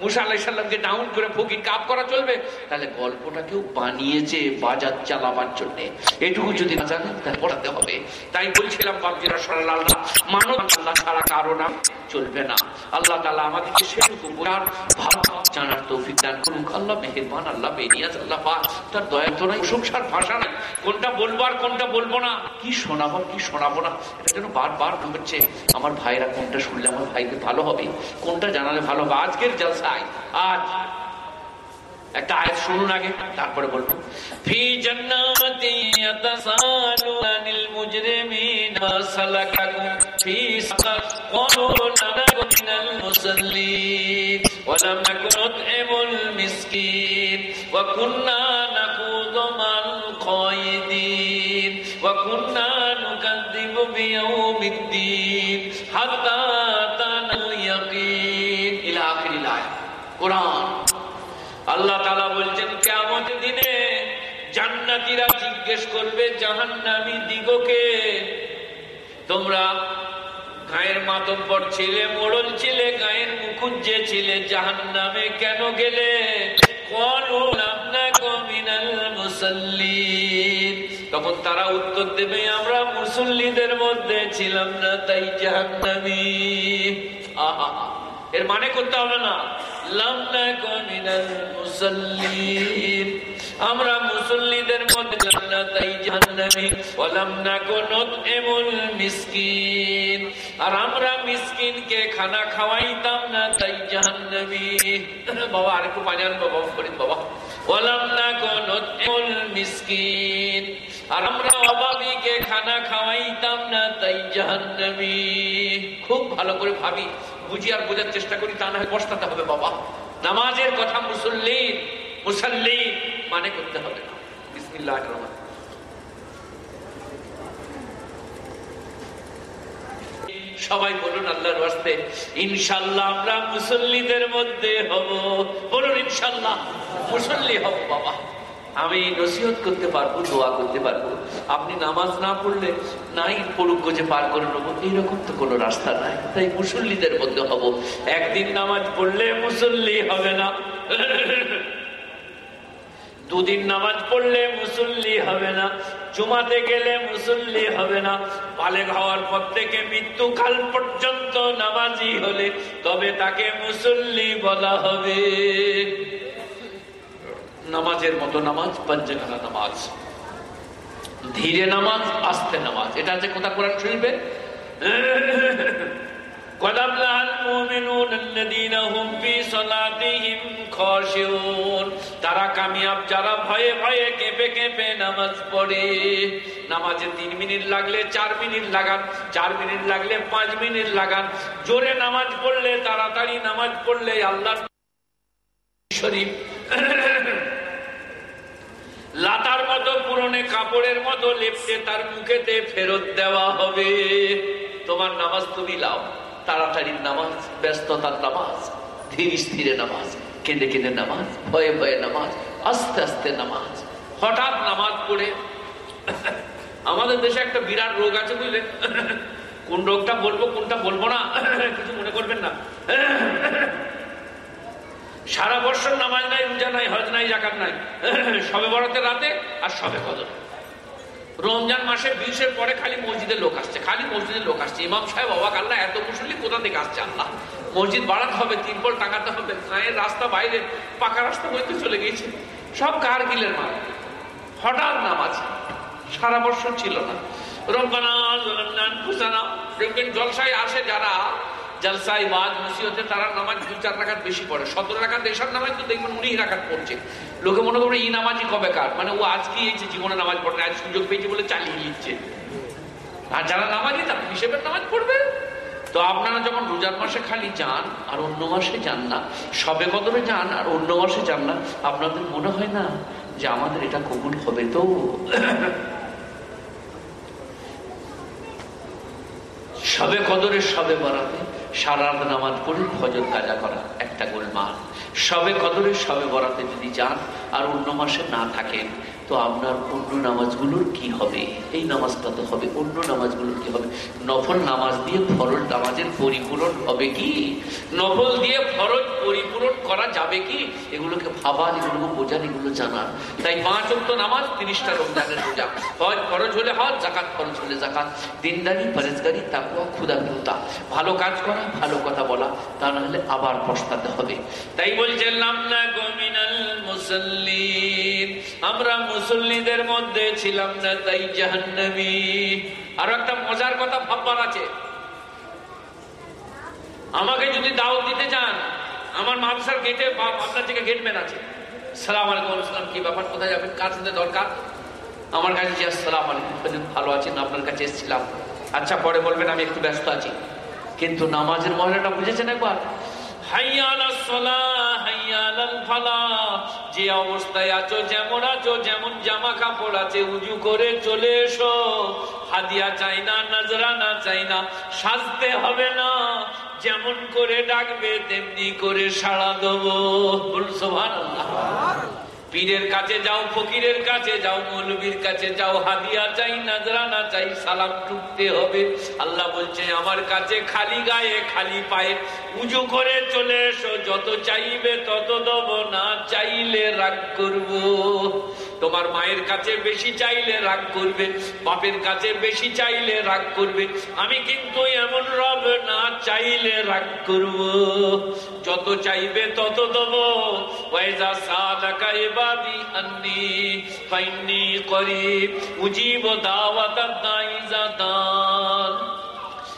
মুসা আলাইসাল্লামকে ডাউন করে ফকির কাপ করা চলবে। তাহলে গল্পটা কেউ বানিয়েছে বাজার চালাবার জন্য। এটুকু যদি না জানেন, তাহলে পড়াতে হবে। তাই বলছিলাম বাপজিরা সরাল আল্লাহ মানব আল্লাহ ছাড়া কারও নাম চলবে না। আল্লাহ তালা আমাদেরকে সেটুকু বোঝার ভাবনা জানার তৌফিক দান করুক। আল্লাহ মেহেরবান, আল্লাহ বেনিয়াজ, আল্লাহ পাক। তার দয়া তো নাই সংসার ভাষা নাই। কোনটা বলব আর কোনটা বলব না? কি শোনাবো কি শোনাবো না? এটা যেন বারবার হচ্ছে আমার ভাইরা কোনটা শুনলে আমার ভাইকে ভালো হবে, কোনটা জানালে ভালো হবে? আজকের জলসায় আজ একটা আয়াত শুনুন আগে তারপরে বলব। ফি আল্লাহ তালা বলছেন কেমন দিনে জান্নাতিরা জিজ্ঞেস করবে, জাহান্নামী দিগকে তোমরা গায়ের মাতব্বর ছিলে মোড়ল ছিলে, গায়ের মুখুজ্জে ছিলে জাহান নামে কেন গেলে? তখন তারা উত্তর দেবে, আমরা মুসল্লিদের মধ্যে ছিলাম না, তাই জাহান্নামী। আহা, এর মানে করতে হবে না। আমরা মুসল্লিদের মধ্যে মিসকিন। আর আমরা মিসকিনকে খানা খাওয়াইতাম না, তাই জাহান্নামী। বাবা, আরেকটু বাজান বাবা ফরিদ বাবা। ওলাম না কোন মিসকিন। আর আমরা অভাবীকে খানা খাওয়াইতাম না, তাই জাহান্নামী। খুব ভালো করে ভাবি, বুঝি আর বোঝার চেষ্টা করি, তা না হয় হবে বাবা। নামাজের কথা মুসল্লিন মুসল্লিন মানে করতে হবে না। বিসমিল্লাহ সবাই বলুন আল্লাহর বাস্তে ইনশাল্লাহ আমরা মুসল্লিদের মধ্যে হব। বলুন ইনশাল্লাহ, মুসল্লি হব বাবা। আমি নসিহত করতে পারব, দোয়া করতে পারব। আপনি নামাজ না পড়লে নাই, পড়ুক যে পার করে নেব। এইরকম তো কোনো রাস্তা নাই। তাই মুসল্লিদের মধ্যে হব। একদিন নামাজ পড়লে মুসল্লি হবে না। দুদিন নামাজ পড়লে মুসল্লি হবে না। জুমাতে গেলে মুসল্লি হবে না। বালে হওয়ার পর থেকে মৃত্যুকাল পর্যন্ত নামাজি হলে তবে তাকে মুসল্লি বলা হবে। নামাজের মতো নামাজ পঞ্চখানা নামাজ। ধীরে নামাজ, আস্তে নামাজ। এটা যে কোথা কোরআন শুনবে তারা কামিয়াব, যারা ভয়ে ভয়ে কেঁপে কেঁপে নামাজ পড়ে। নামাজে তিন মিনিট লাগলে চার মিনিট লাগান, চার মিনিট লাগলে পাঁচ মিনিট লাগান। জোরে নামাজ পড়লে, তাড়াতাড়ি নামাজ পড়লে আল্লাহ শরীফ লাতার মতো পুরনে কাপড়ের মতো লেপটে তার মুখেতে ফেরত দেওয়া হবে। তোমার নামাজ তুমি লাও, তাড়াতাড়ি নামাজ, ব্যস্ততার নামাজ, ধীরে স্থিরে নামাজ, কেঁদে কেঁদে নামাজ, ভয়ে ভয়ে নামাজ, আস্তে আস্তে নামাজ। হঠাৎ নামাজ পড়ে। আমাদের দেশে একটা বিরাট রোগ আছে বুঝলেন কোন রোগটা বলব, কোনটা বলব না? কিছু মনে করবেন না। সারা বছর নামাজ নাই, রোজা নাই, হজ নাই জাকাত নাই। সবে বরাতের রাতে আর সবে কদর। রমজান মাসে বিশের পরে খালি মসজিদের লোক আসছে, খালি মসজিদের লোক আসছে। ইমাম সাহেব অবাক, আল্লাহ, এত মুসল্লি কোথা থেকে আসছে? আল্লাহ, মসজিদ বাড়াতে হবে, তিন বল টাকাতে হবে গায়ের রাস্তা বাইরে, পাকা রাস্তা বইতে চলে গিয়েছে। সব কারগিলের মাল। হঠাৎ নামাজ। সারা বছর ছিল না। দেখবেন জলসায় আসে যারা জালসাই ওয়াজ, নসিহতে তারা নামাজ দু, চার রাখাত বেশি পড়ে। সতেরো রাখাত দেশের নামাজ তো দেখবেন উনি রাখাত পড়ছে। লোকে মনে করবে এই নামাজই কবে কার মানে ও আজকে এইছে জীবনে নামাজ পড়ে আজ সুযোগ পেয়েছে বলে চালিয়ে নিচ্ছে। আর যারা নামাজই তারা হিসেবের নামাজ পড়বে। তো আপনারা যখন রোজার মাসে খালি যান, আর অন্য মাসে যান না, সবে কদরে যান, আর অন্য মাসে যান না, আপনাদের মনে হয় না যে আমাদের এটা কবুল হবে তো? সবে কদরের সবে বরাতে সারা নামাজ পড়ে ফজর কাজা করা একটা গোলমাল। সবে কদরে সবে বরাতে যদি যান আর অন্য মাসে না থাকেন তো আপনার অন্য নামাজগুলোর কি হবে? এই নামাজটা তো হবে, অন্য নামাজগুলোর কি হবে? নফল নামাজ দিয়ে ফরজ নামাজের পরিপূরণ হবে কি? নফল দিয়ে ফরজ পরিপূরণ করা যাবে কি? এগুলোকে ভাবার, এগুলোকে বোঝান এগুলো জানার। তাই পাঁচ অক্ট নামাজ, তিরিশটা রমজানের রোজা। হজ ফরজ হলে হজ, জাকাত ফরজ হলে জাকাত। দিনদারি পরেজগারি তাকুয়া ক্ষুদাগ্রতা ভালো কাজ করা, ভালো কথা বলা, তা না হলে আবার পস্তাতে হবে। তাই মুসল্লিন। আমরা মুসল্লিদের মধ্যে ছিলাম না, তাই জাহান্নামি। আর একটা মজার কথা ভাববার আছে। আমাকে যদি দাও দিতে চান, আমার মাদ্রাসার গেটে আপনার থেকে গেটম্যান আছে। সালাম আলাইকুম সালাম কি ব্যাপার, কোথায় যাবেন, কার সাথে দরকার? আমার কাছে যে আসসালাম আলাইকুম ভালো আছেন আপনার কাছে এসেছিলাম। আচ্ছা পরে বলবেন, আমি একটু ব্যস্ত আছি। কিন্তু নামাজের মহিলাটা বুঝেছেন একবার? যে অবস্থায় আছো, যেমন আছো, যেমন জামা কাপড় আছে, উজু করে চলে এসো। হাদিয়া চাই না নজরানা চাই না, সাজতে হবে না। যেমন করে ডাকবে, তেমনি করে সাড়া দেবো। বলছো ভালো পীরের কাছে যাও, ফকিরের কাছে যাও, মৌলবীর কাছে যাও, হাদিয়া চাই, নাজরানা চাই, সালাম টুকতে হবে। আল্লাহ বলছে, আমার কাছে খালি গায়ে, খালি পায়ে। উজু করে চলে এসো, যত চাইবে তত দেব না, চাইলে রাগ করব। তোমার মায়ের কাছে বেশি চাইলে রাগ করবে, বাপের কাছে বেশি চাইলে রাগ করবে। আমি কিন্তু এমন রব না চাইলে রাগ করব। যত চাইবে তত দেবো। ওয়াইজা সালাকা ইবাদি আন্নি, ফাইন্নি করিব। উজিব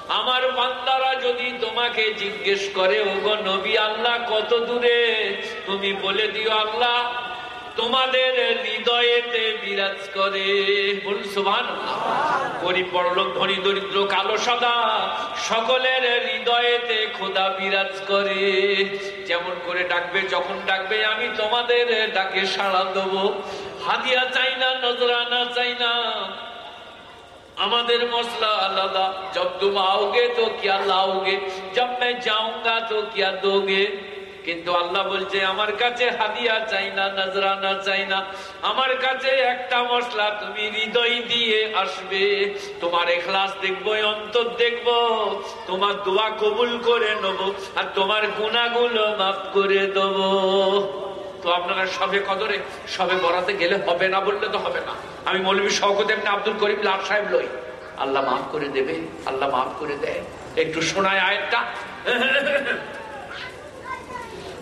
আমার বান্দারা যদি তোমাকে জিজ্ঞেস করে, ওগো নবী, আল্লাহ কত দূরে? তুমি বলে দিও, আল্লাহ তোমাদের হৃদয়েতে বিরাজ করে সুভান গরিব বড়লোক ধনী দরিদ্র কালো সাদা সকলের হৃদয়েতে খোদা বিরাজ করে যেমন করে ডাকবে যখন ডাকবে আমি তোমাদের ডাকে সাড়া দেবো হাদিয়া চাই না নজরানা চাই না আমাদের মশলা আলাদা জব তুম आओगे তো क्या लाओगे जब मैं जाऊंगा तो क्या दोगे কিন্তু আল্লাহ বলছে, আমার কাছে হাদিয়া চাই না, নজরানা চাই না। আমার কাছে একটা মশলা তুমি হৃদয় দিয়ে আসবে। তোমার এখলাস দেখব অন্তর দেখব। তোমার দোয়া কবুল করে নেব আর তোমার গুণাগুলো মাফ করে দেব। তো আপনারা সবে কদরে, সবে বরাতে গেলে হবে না বললে তো হবে না। আমি মৌলবী শওকত এমনি আব্দুল করিম লাল সাহেব লই। আল্লাহ মাফ করে দেবে, আল্লাহ মাফ করে দেয়। একটু শোনায় আয়টা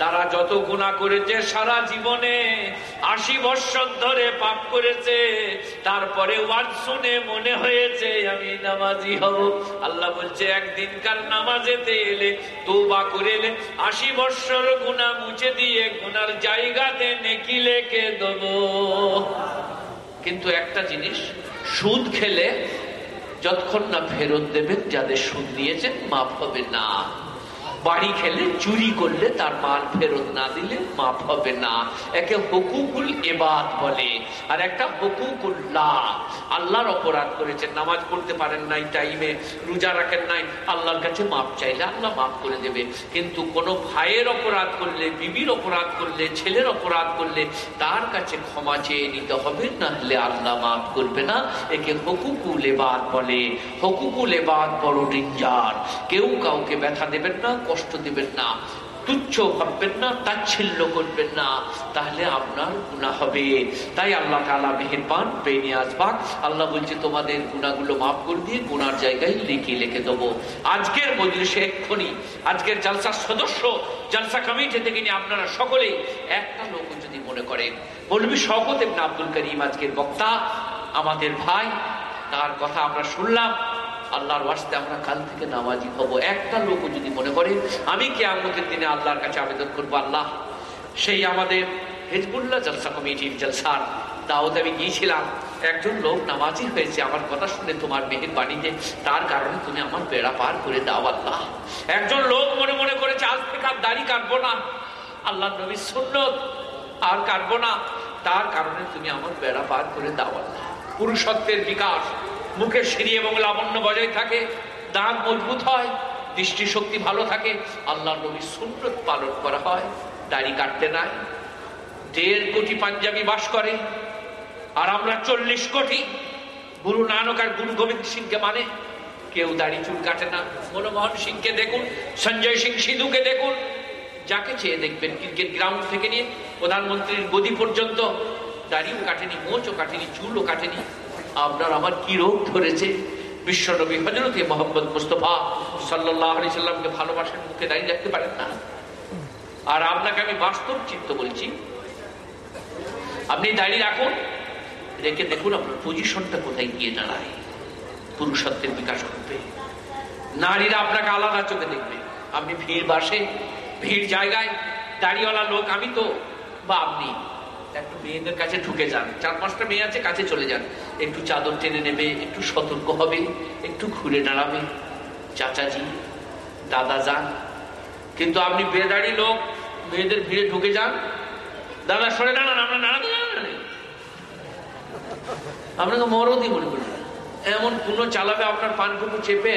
তারা যত গুণা করেছে সারা জীবনে আশি বৎসর ধরে পাপ করেছে। তারপরে ওয়াজ শুনে মনে হয়েছে, আমি নামাজি হব। আল্লাহ বলছে একদিন কাল নামাজেতে এলে বা করে এলে, আশি বৎসর গুণা মুছে দিয়ে গুনার জায়গাতে নেকি লেখে দেব। কিন্তু একটা জিনিস, সুদ খেলে যতক্ষণ না ফেরত দেবেন, যাদের সুদ দিয়েছেন মাফ হবে না। বাড়ি খেলে, চুরি করলে তার মাল ফেরত না দিলে মাফ হবে না। একে হকুকুল এবাদ বলে। আর একটা হকুকুল্লাহ আল্লাহর অপরাধ করেছেন। নামাজ পড়তে পারেন নাই, টাইমে রোজা রাখেন নাই। আল্লাহর কাছে মাপ চাইলে আল্লাহ মাফ করে দেবে। কিন্তু কোনো ভাইয়ের অপরাধ করলে, বিবির অপরাধ করলে, ছেলের অপরাধ করলে তার কাছে ক্ষমা চেয়ে নিতে হবে না হলে আল্লাহ মাফ করবে না। একে হকুকুল এবাদ বলে। হকুকুল এবাদ বড় ডেঞ্জার। কেউ কাউকে ব্যথা দেবেন না কষ্ট দিবেন না, তুচ্ছ ভাববেন না, তাচ্ছিল্য করবেন না, তাহলে আপনার গুণা হবে। তাই আল্লাহ তালা মেহেরবান বেনে আসবাক আল্লাহ বলছে, তোমাদের গুণাগুলো মাফ করে দিয়ে গুনার জায়গায় লিখে লিখে দেবো। আজকের মজলিসে এক্ষুনি, আজকের জালসার সদস্য, জালসা কমিটি থেকে নিয়ে আপনারা সকলেই, একটা লোক যদি মনে করেন বলবি শকত এমনি আব্দুল করিম আজকের বক্তা, আমাদের ভাই, তার কথা আমরা শুনলাম আল্লাহর ওয়াস্তে আমরা কাল থেকে নামাজি হব। একটা লোক যদি মনে করে, আমি কে আমাদের দিনে আল্লাহর কাছে আবেদন করব, আল্লাহ, সেই আমাদের হেজবুল্লাহ জলসা কমিটির জলসার দাওয়াত আমি গিয়েছিলাম। একজন লোক নামাজি হয়েছে, আমার কথা শুনে তোমার মেহের বাণীতে তার কারণে তুমি আমার বেড়া পার করে দাও, আল্লাহ। একজন লোক মনে মনে করেছে, আজ থেকে আর দাড়ি কাটবো না। আল্লাহ নবী সুন্নত, আর কাটবো না। তার কারণে তুমি আমার বেড়া পার করে দাও, আল্লাহ। পুরুষত্বের বিকাশ। মুখের সিঁড়ি এবং লাবণ্য বজায় থাকে, দাঁত মজবুত হয়, দৃষ্টিশক্তি ভালো থাকে আল্লাহ নবীর সুন্নত পালন করা হয়, দাড়ি কাটতে নাই, দেড় কোটি পাঞ্জাবি বাস করে, আর আমরা চল্লিশ কোটি। গুরু নানক আর গুরু গোবিন্দ সিংকে মানে কেউ দাড়ি চুল কাটে না। মনমোহন সিংকে দেখুন, সঞ্জয় সিং সিধুকে দেখুন, যাকে চেয়ে দেখবেন ক্রিকেট গ্রাউন্ড থেকে নিয়ে। প্রধানমন্ত্রীর গদি পর্যন্ত দাড়িও কাটেনি, মোচও কাটেনি, চুলও কাটেনি। আপনার আমার কি রোগ ধরেছে? বিশ্ব বিশ্বনবী হজরতে মোহাম্মদ মুস্তফা সাল্লাহ সাল্লামকে ভালোবাসার মুখে দাঁড়িয়ে রাখতে পারেন না? আর আপনাকে আমি বাস্তব চিত্ত বলছি। আপনি দাঁড়িয়ে রাখুন। রেখে দেখুন আপনার পজিশনটা কোথায় গিয়ে দাঁড়ায়। পুরুষত্বের বিকাশ করবে নারীরা আপনাকে আলাদা চোখে দেখবে। আপনি ভিড় বাসে, ভিড় জায়গায় দাড়িওয়ালা লোক আমি তো, বা আপনি। একটু মেয়েদের কাছে ঢুকে যান। চার পাঁচটা মেয়ে আছে, কাছে চলে যান। একটু চাদর টেনে নেবে, একটু সতর্ক হবে, একটু ঘুরে দাঁড়াবে। চাচাজি, দাদা যান। কিন্তু আপনি বেদাড়ি লোক, মেয়েদের ভিড়ে ঢুকে যান। দাদা, সরে দাঁড়ান, আমরা দাঁড়াতে আপনাকে মরদই মনে করি এমন কোন চালাবে, আপনার পানটুকু চেপে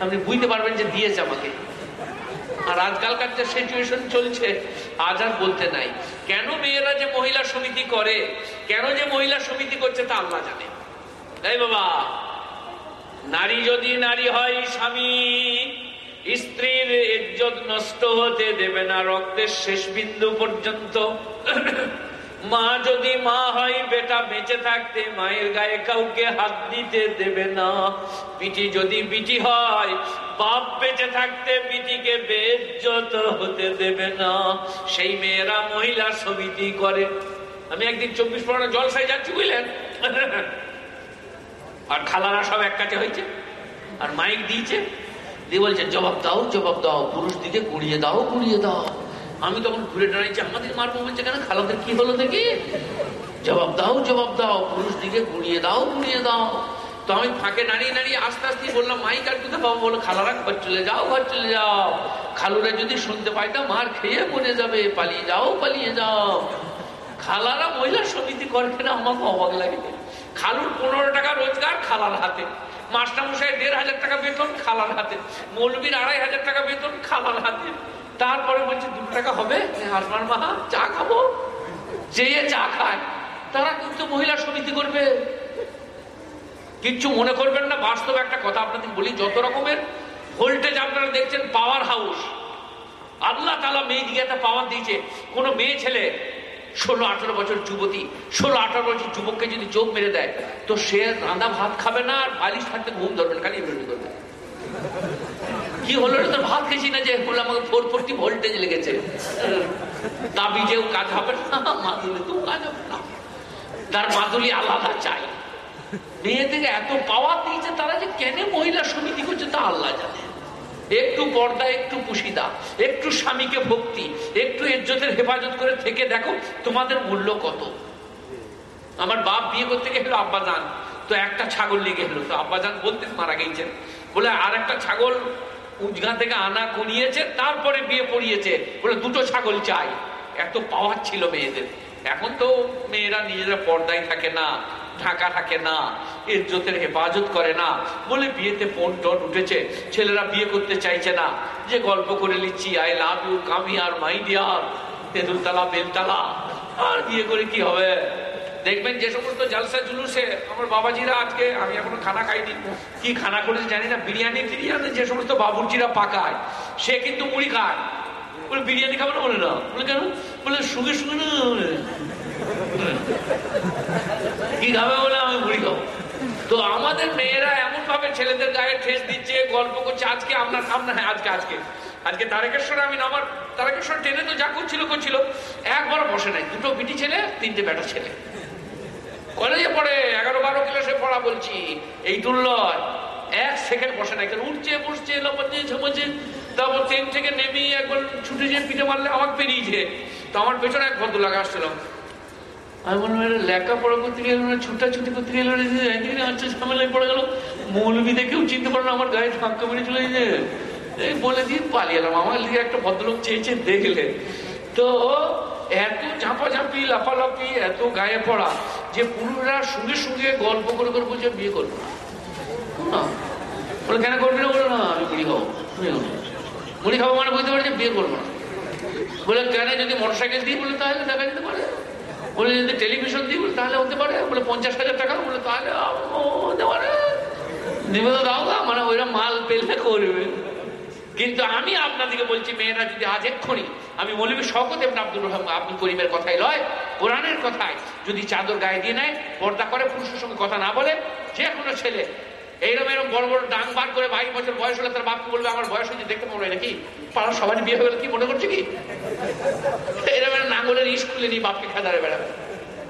আপনি বুঝতে পারবেন যে দিয়েছে আমাকে। আর আজকালকার যে সিচুয়েশন চলছে, আজ আর বলতে নাই। কেন মেয়েরা যে মহিলা সমিতি করে, কেন যে মহিলা সমিতি করছে তা আল্লাহ জানে। তাই বাবা, নারী যদি নারী হয় স্বামী, স্ত্রীর ইজ্জত নষ্ট হতে দেবে না রক্তের শেষ বিন্দু পর্যন্ত। মা যদি মা হয়, বেটা বেঁচে থাকতে মায়ের গায়ে কাউকে হাত দিতে দেবে না। পিটি যদি বিটি হয়, বাপ বেঁচে থাকতে বিটিকে বেজ্জত হতে দেবে না। সেই মেয়েরা মহিলা সমিতি করে। আমি একদিন চব্বিশ পরগনা জলসায় যাচ্ছি, বুঝলেন? আর খালারা সব এক কাছে হয়েছে। আর মাইক দিয়েছে। দিয়ে বলছে, জবাব দাও জবাব দাও, পুরুষ দিকে কুড়িয়ে দাও কুড়িয়ে দাও। আমি তখন ঘুরে দাঁড়াইছি আমাদের মারবো বলছে, কেন খালাদের কি হলো দেখি? জবাব দাও জবাব দাও, পুরুষ দিকে কুড়িয়ে দাও কুড়িয়ে দাও। তো আমি ফাঁকে দাঁড়িয়ে দাঁড়িয়ে আস্তে আস্তে বললাম মাইক আর কোথায় পাবো বলো? খালারা ঘর চলে যাও, ঘর চলে যাও। খালুরা যদি শুনতে পাই না মার খেয়ে মরে যাবে। পালিয়ে যাও পালিয়ে যাও। খালারা মহিলা সমিতি করে কিনা আমাকে অবাক লাগে। খালুর পনেরো টাকা রোজগার খালার হাতে। মাস্টারমশাই দেড় হাজার টাকা বেতন খালার হাতে। মৌলবীর আড়াই হাজার টাকা বেতন খালার হাতে। তারপরে বলছে, দু টাকা হবে? আসমান মাহা চা খাব? যে চা খায়, তারা কিন্তু মহিলা সমিতি করবে। কিচ্ছু মনে করবেন না, বাস্তব একটা কথা আপনাদের বলি, যত রকমের ভোল্টেজ আপনারা দেখছেন পাওয়ার হাউস আল্লাহ তালা মেয়ে দিকে একটা পাওয়ার দিয়েছে। কোনো মেয়ে ছেলে, ষোলো, আঠারো বছর যুবতী, ষোলো, আঠারো বছর যুবককে যদি চোখ মেরে দেয়, তো সে রাঁধা ভাত খাবে না, আর বালিশ থাকতে ঘুম ধরবে না, খালি করবে। কি হলো তোর ভাত খেয়েছি না যে? বলে আমাকে ফোর ফোরটি ভোল্টেজ লেগেছে। দাবিজেও কাজ হবে না তো কাজ হবে না। তার মাদুলি আলাদা চাই। মেয়ে থেকে এত পাওয়ার দিয়েছে তারা যে কেন মহিলা সমিতি করছে তা আল্লাহ জানে। একটু পর্দা, একটু পুশিদা, একটু স্বামীকে ভক্তি, একটু ইজ্জতের হেফাজত করে থেকে দেখো তোমাদের মূল্য কত। আমার বাপ বিয়ে করতে গেছিল আব্বাজান, তো একটা ছাগল নিয়ে গেলো তো আব্বাজান বলতে মারা গেছেন। বলে, আর একটা ছাগল উজগা থেকে আনা করিয়েছে, তারপরে বিয়ে পড়িয়েছে। বলে, দুটো ছাগল চাই। এত পাওয়ার ছিল মেয়েদের। এখন তো মেয়েরা নিজেরা পর্দায় থাকে না, ঢাকা থাকে না, ইজ্জতের হেফাজত করে না। বলে, বিয়েতে পণ টন উঠেছে, ছেলেরা বিয়ে করতে চাইছে না। যে গল্প করে নিচ্ছি আই লাভ ইউ কামি আর মাই ডিয়ার তেঁতুলতলা, বেলতলা। আর বিয়ে করে কি হবে? দেখবেন যে সমস্ত জালসা জুলুসে আমার বাবাজিরা আজকে, আমি এখনও খানা খাইনি। কি খানা করেছে জানি না, বিরিয়ানি টিরিয়ানি যে সমস্ত বাবুর্চিরা পাকায়, সে কিন্তু মুড়ি খায়। বলে, বিরিয়ানি খাব না? বলে না। বলে, কেন? বলে সুগে সুগে না। কি খাবে? বলে, আমি মুড়ি খাব। তো আমাদের মেয়েরা এমন ভাবে ছেলেদের গায়ে ঠেস দিচ্ছে, গল্প করছে, আজকে আপনার আপনার হ্যাঁ আজকে আজকে। আজকে তারকেশ্বরে আমি নামার, তারকেশ্বর ট্রেনে তো যা করছিল করছিল। একবার বসে নাই। দুটো বিটি ছেলে, তিনটে বেটা ছেলে। কলেজে পড়ে, এগারো বারো ক্লাসে পড়া বলছি। এই তুল্যয় এক সেকেন্ড বসে নাই উঠছে, বসছে লপঞ্চে ঝমছে তারপর ট্রেন থেকে নেমে একবার ছুটে যে পিঠে মারলে আমার পেরিয়েছে তো আমার পেছনে এক ভদ্র লাগা আসছিল। আমি বললাম, এটা লেখাপড়া করতে গেল না, ছুটাছুটি করতে গেল না একদিন আচ্ছা ঝামেলায় পড়ে গেল? মৌলবি দেখেও চিনতে পারল আমার গায়ে ধাক্কা মেরে চলে গেছে। এই বলে দিয়ে পালিয়ে এলাম। আমার দিকে একটা ভদ্রলোক চেয়েছে দেখলে। তো এত ঝাঁপাঝাঁপি, লাফালাফি, এত গায়ে পড়া, যে পুরুষরা সঙ্গে সঙ্গে গল্প করে করে বলছে বিয়ে করব। না বলে, কেন করবি না? বলে, না, আমি মুড়ি খাব। মুড়ি খাব খাব মানে বুঝতে পারছি, বিয়ে করব না। বলে, কেন যদি মোটর সাইকেল দিই? বলে, তাহলে দেখা যেতে পারে। বলে, যদি টেলিভিশন দিই? বলে, তাহলে হতে পারে। বলে, পঞ্চাশ হাজার টাকা? বলে, তাহলে পারে। দিবে দাও মানে ওইরা মাল পেলে করবে। কিন্তু আমি আপনাদেরকে বলছি, মেয়েরা যদি আজ এক্ষুনি, আমি মৌলবী শকত এবং আব্দুল রহমান আব্দুল করিমের কথাই লয়, কোরআনের কথায় যদি চাদর গায়ে দিয়ে নেয়, পর্দা করে, পুরুষের সঙ্গে কথা না বলে, যে কোনো ছেলে এইরকম এরকম বড় বড় ডাং বার করে বাইশ বছর বয়স হলে তার বাপকে বলবে, আমার বয়স হয়েছে, দেখতে পাবো নাকি? পাড়ার সবাই বিয়ে হয়ে গেলে, কি মনে করছে কি? এরকম নাঙ্গলের স্কুলে নিয়ে বাপকে খেদারে বেড়াবে।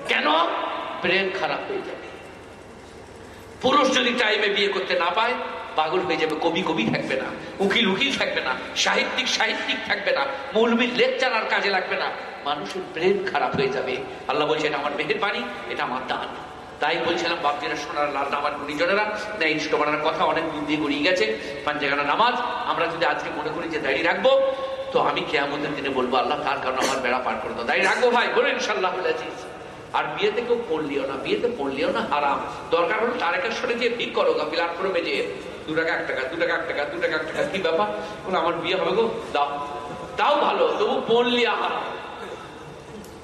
কেন? ব্রেন খারাপ হয়ে যাবে। পুরুষ যদি টাইমে বিয়ে করতে না পায় পাগল হয়ে যাবে, কবি কবি থাকবে না, উকিল উকিল থাকবে না, সাহিত্যিক সাহিত্যিক থাকবে না, মৌলবীর লেকচার আর কাজে লাগবে না। মানুষের ব্রেন খারাপ হয়ে যাবে। আল্লাহ বলছে, এটা আমার মেহের পানি এটা আমার দান। তাই বলছিলাম, বাপজিরা সোনার লাল আমার গুণীজনেরা, না, এই ছোটবেলার কথা অনেক দূর দিয়ে গড়িয়ে গেছে, পাঞ্জাগানা নামাজ, আমরা যদি আজকে মনে করি যে দাঁড়িয়ে রাখব, তো আমি কেয়ামতের দিনে বলব, আল্লাহ, তার কারণে আমার বেড়া পার করে দাও। দাঁড়িয়ে রাখব ভাই বলে ইনশাল্লাহ আর বিয়েতে কেউ পড়লিও না, বিয়েতে পড়লিও না, হারাম। দরকার হলো তারেকের সরে যে ভিক করো গা বিলাট করে বেজে। দু টাকা এক টাকা দু টাকা এক টাকা দু টাকা এক টাকা। কি ব্যাপার? আমার বিয়ে হবে গো? দাও। তাও ভালো, তবু পনলিয়া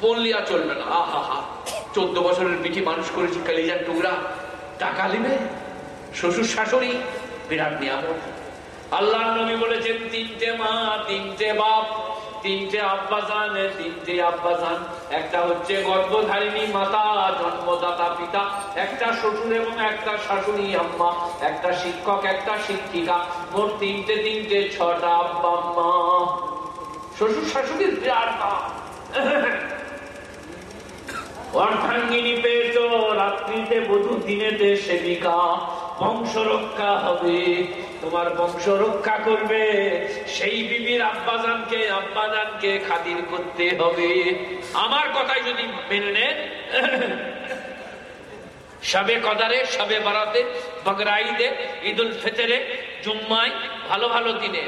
পনলিয়া চলবে না। আহা হা। চোদ্দ বছরের পিঠি মানুষ করেছি কালিজার টুকরা। টাকা নেবে? শ্বশুর শাশুড়ি? বিরাট নিয়ামত। আল্লাহ নবী বলেছেন, তিনটে মা, তিনটে বাপ। তিনটে আব্বাসান তিনটে আব্বাসান একটা হচ্ছে গর্ভধারিণী মাতা, জন্মদাতা পিতা। একটা শ্বশুর এবং একটা শাশুড়ি আম্মা। একটা শিক্ষক, একটা শিক্ষিকা। মোট তিনটে তিনটে, ছটা আব্বা, আম্মা। শ্বশুর শাশুড়ির বিরাট নাম। অর্ধাঙ্গিনী পেয়েছ, রাত্রিতে, বধু দিনেতে, সেবিকা। বংশ রক্ষা হবে। তোমার বংশ রক্ষা করবে। সেই বিবির আব্বাজানকে আব্বাজানকে খাতির করতে হবে। আমার কথাই যদি মেনে নেন, সবে কদারে, সবে বারাতে, বকরাইদে ঈদ উল ফিতরে, জুম্মায়, ভালো ভালো দিনে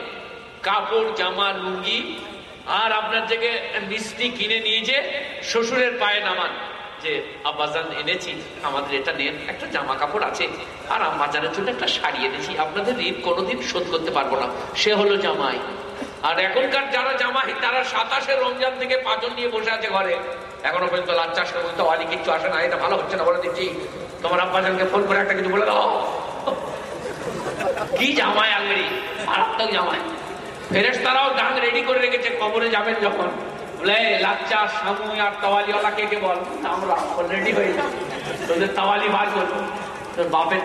কাপড়, জামা, লুঙ্গি, আর আপনার থেকে মিষ্টি কিনে নিয়ে যে শ্বশুরের পায়ে নামান। যে আব্বাজান এনেছি, আমাদের এটা নেন, একটা জামা কাপড় আছে। আর আম্মাজানের জন্য একটা শাড়ি এনেছি, আপনাদের ঋণ কোনোদিন শোধ করতে পারব না। সে হলো জামাই। আর এখনকার যারা জামাই, তারা সাতাশে রমজান থেকে পাঁচন নিয়ে বসে আছে ঘরে। এখনও পর্যন্ত লাচ্চার সময় তো অনেক কিচ্ছু আসে না, এটা ভালো হচ্ছে না, বলে দিচ্ছি। তোমার আব্বাজানকে ফোন করে একটা কিছু বলে দাও। কি জামাই আংরি মারাত্মক জামাই। ফেরেস তারাও গান রেডি করে রেখেছে, কবরে যাবেন যখন। বলে লাচ্চা, সামু, আর তাওয়ালিওয়ালা কে কে বল? আমরা রেডি হয়ে যাও তোদের তাওয়ালি বার করব। তোর বাপের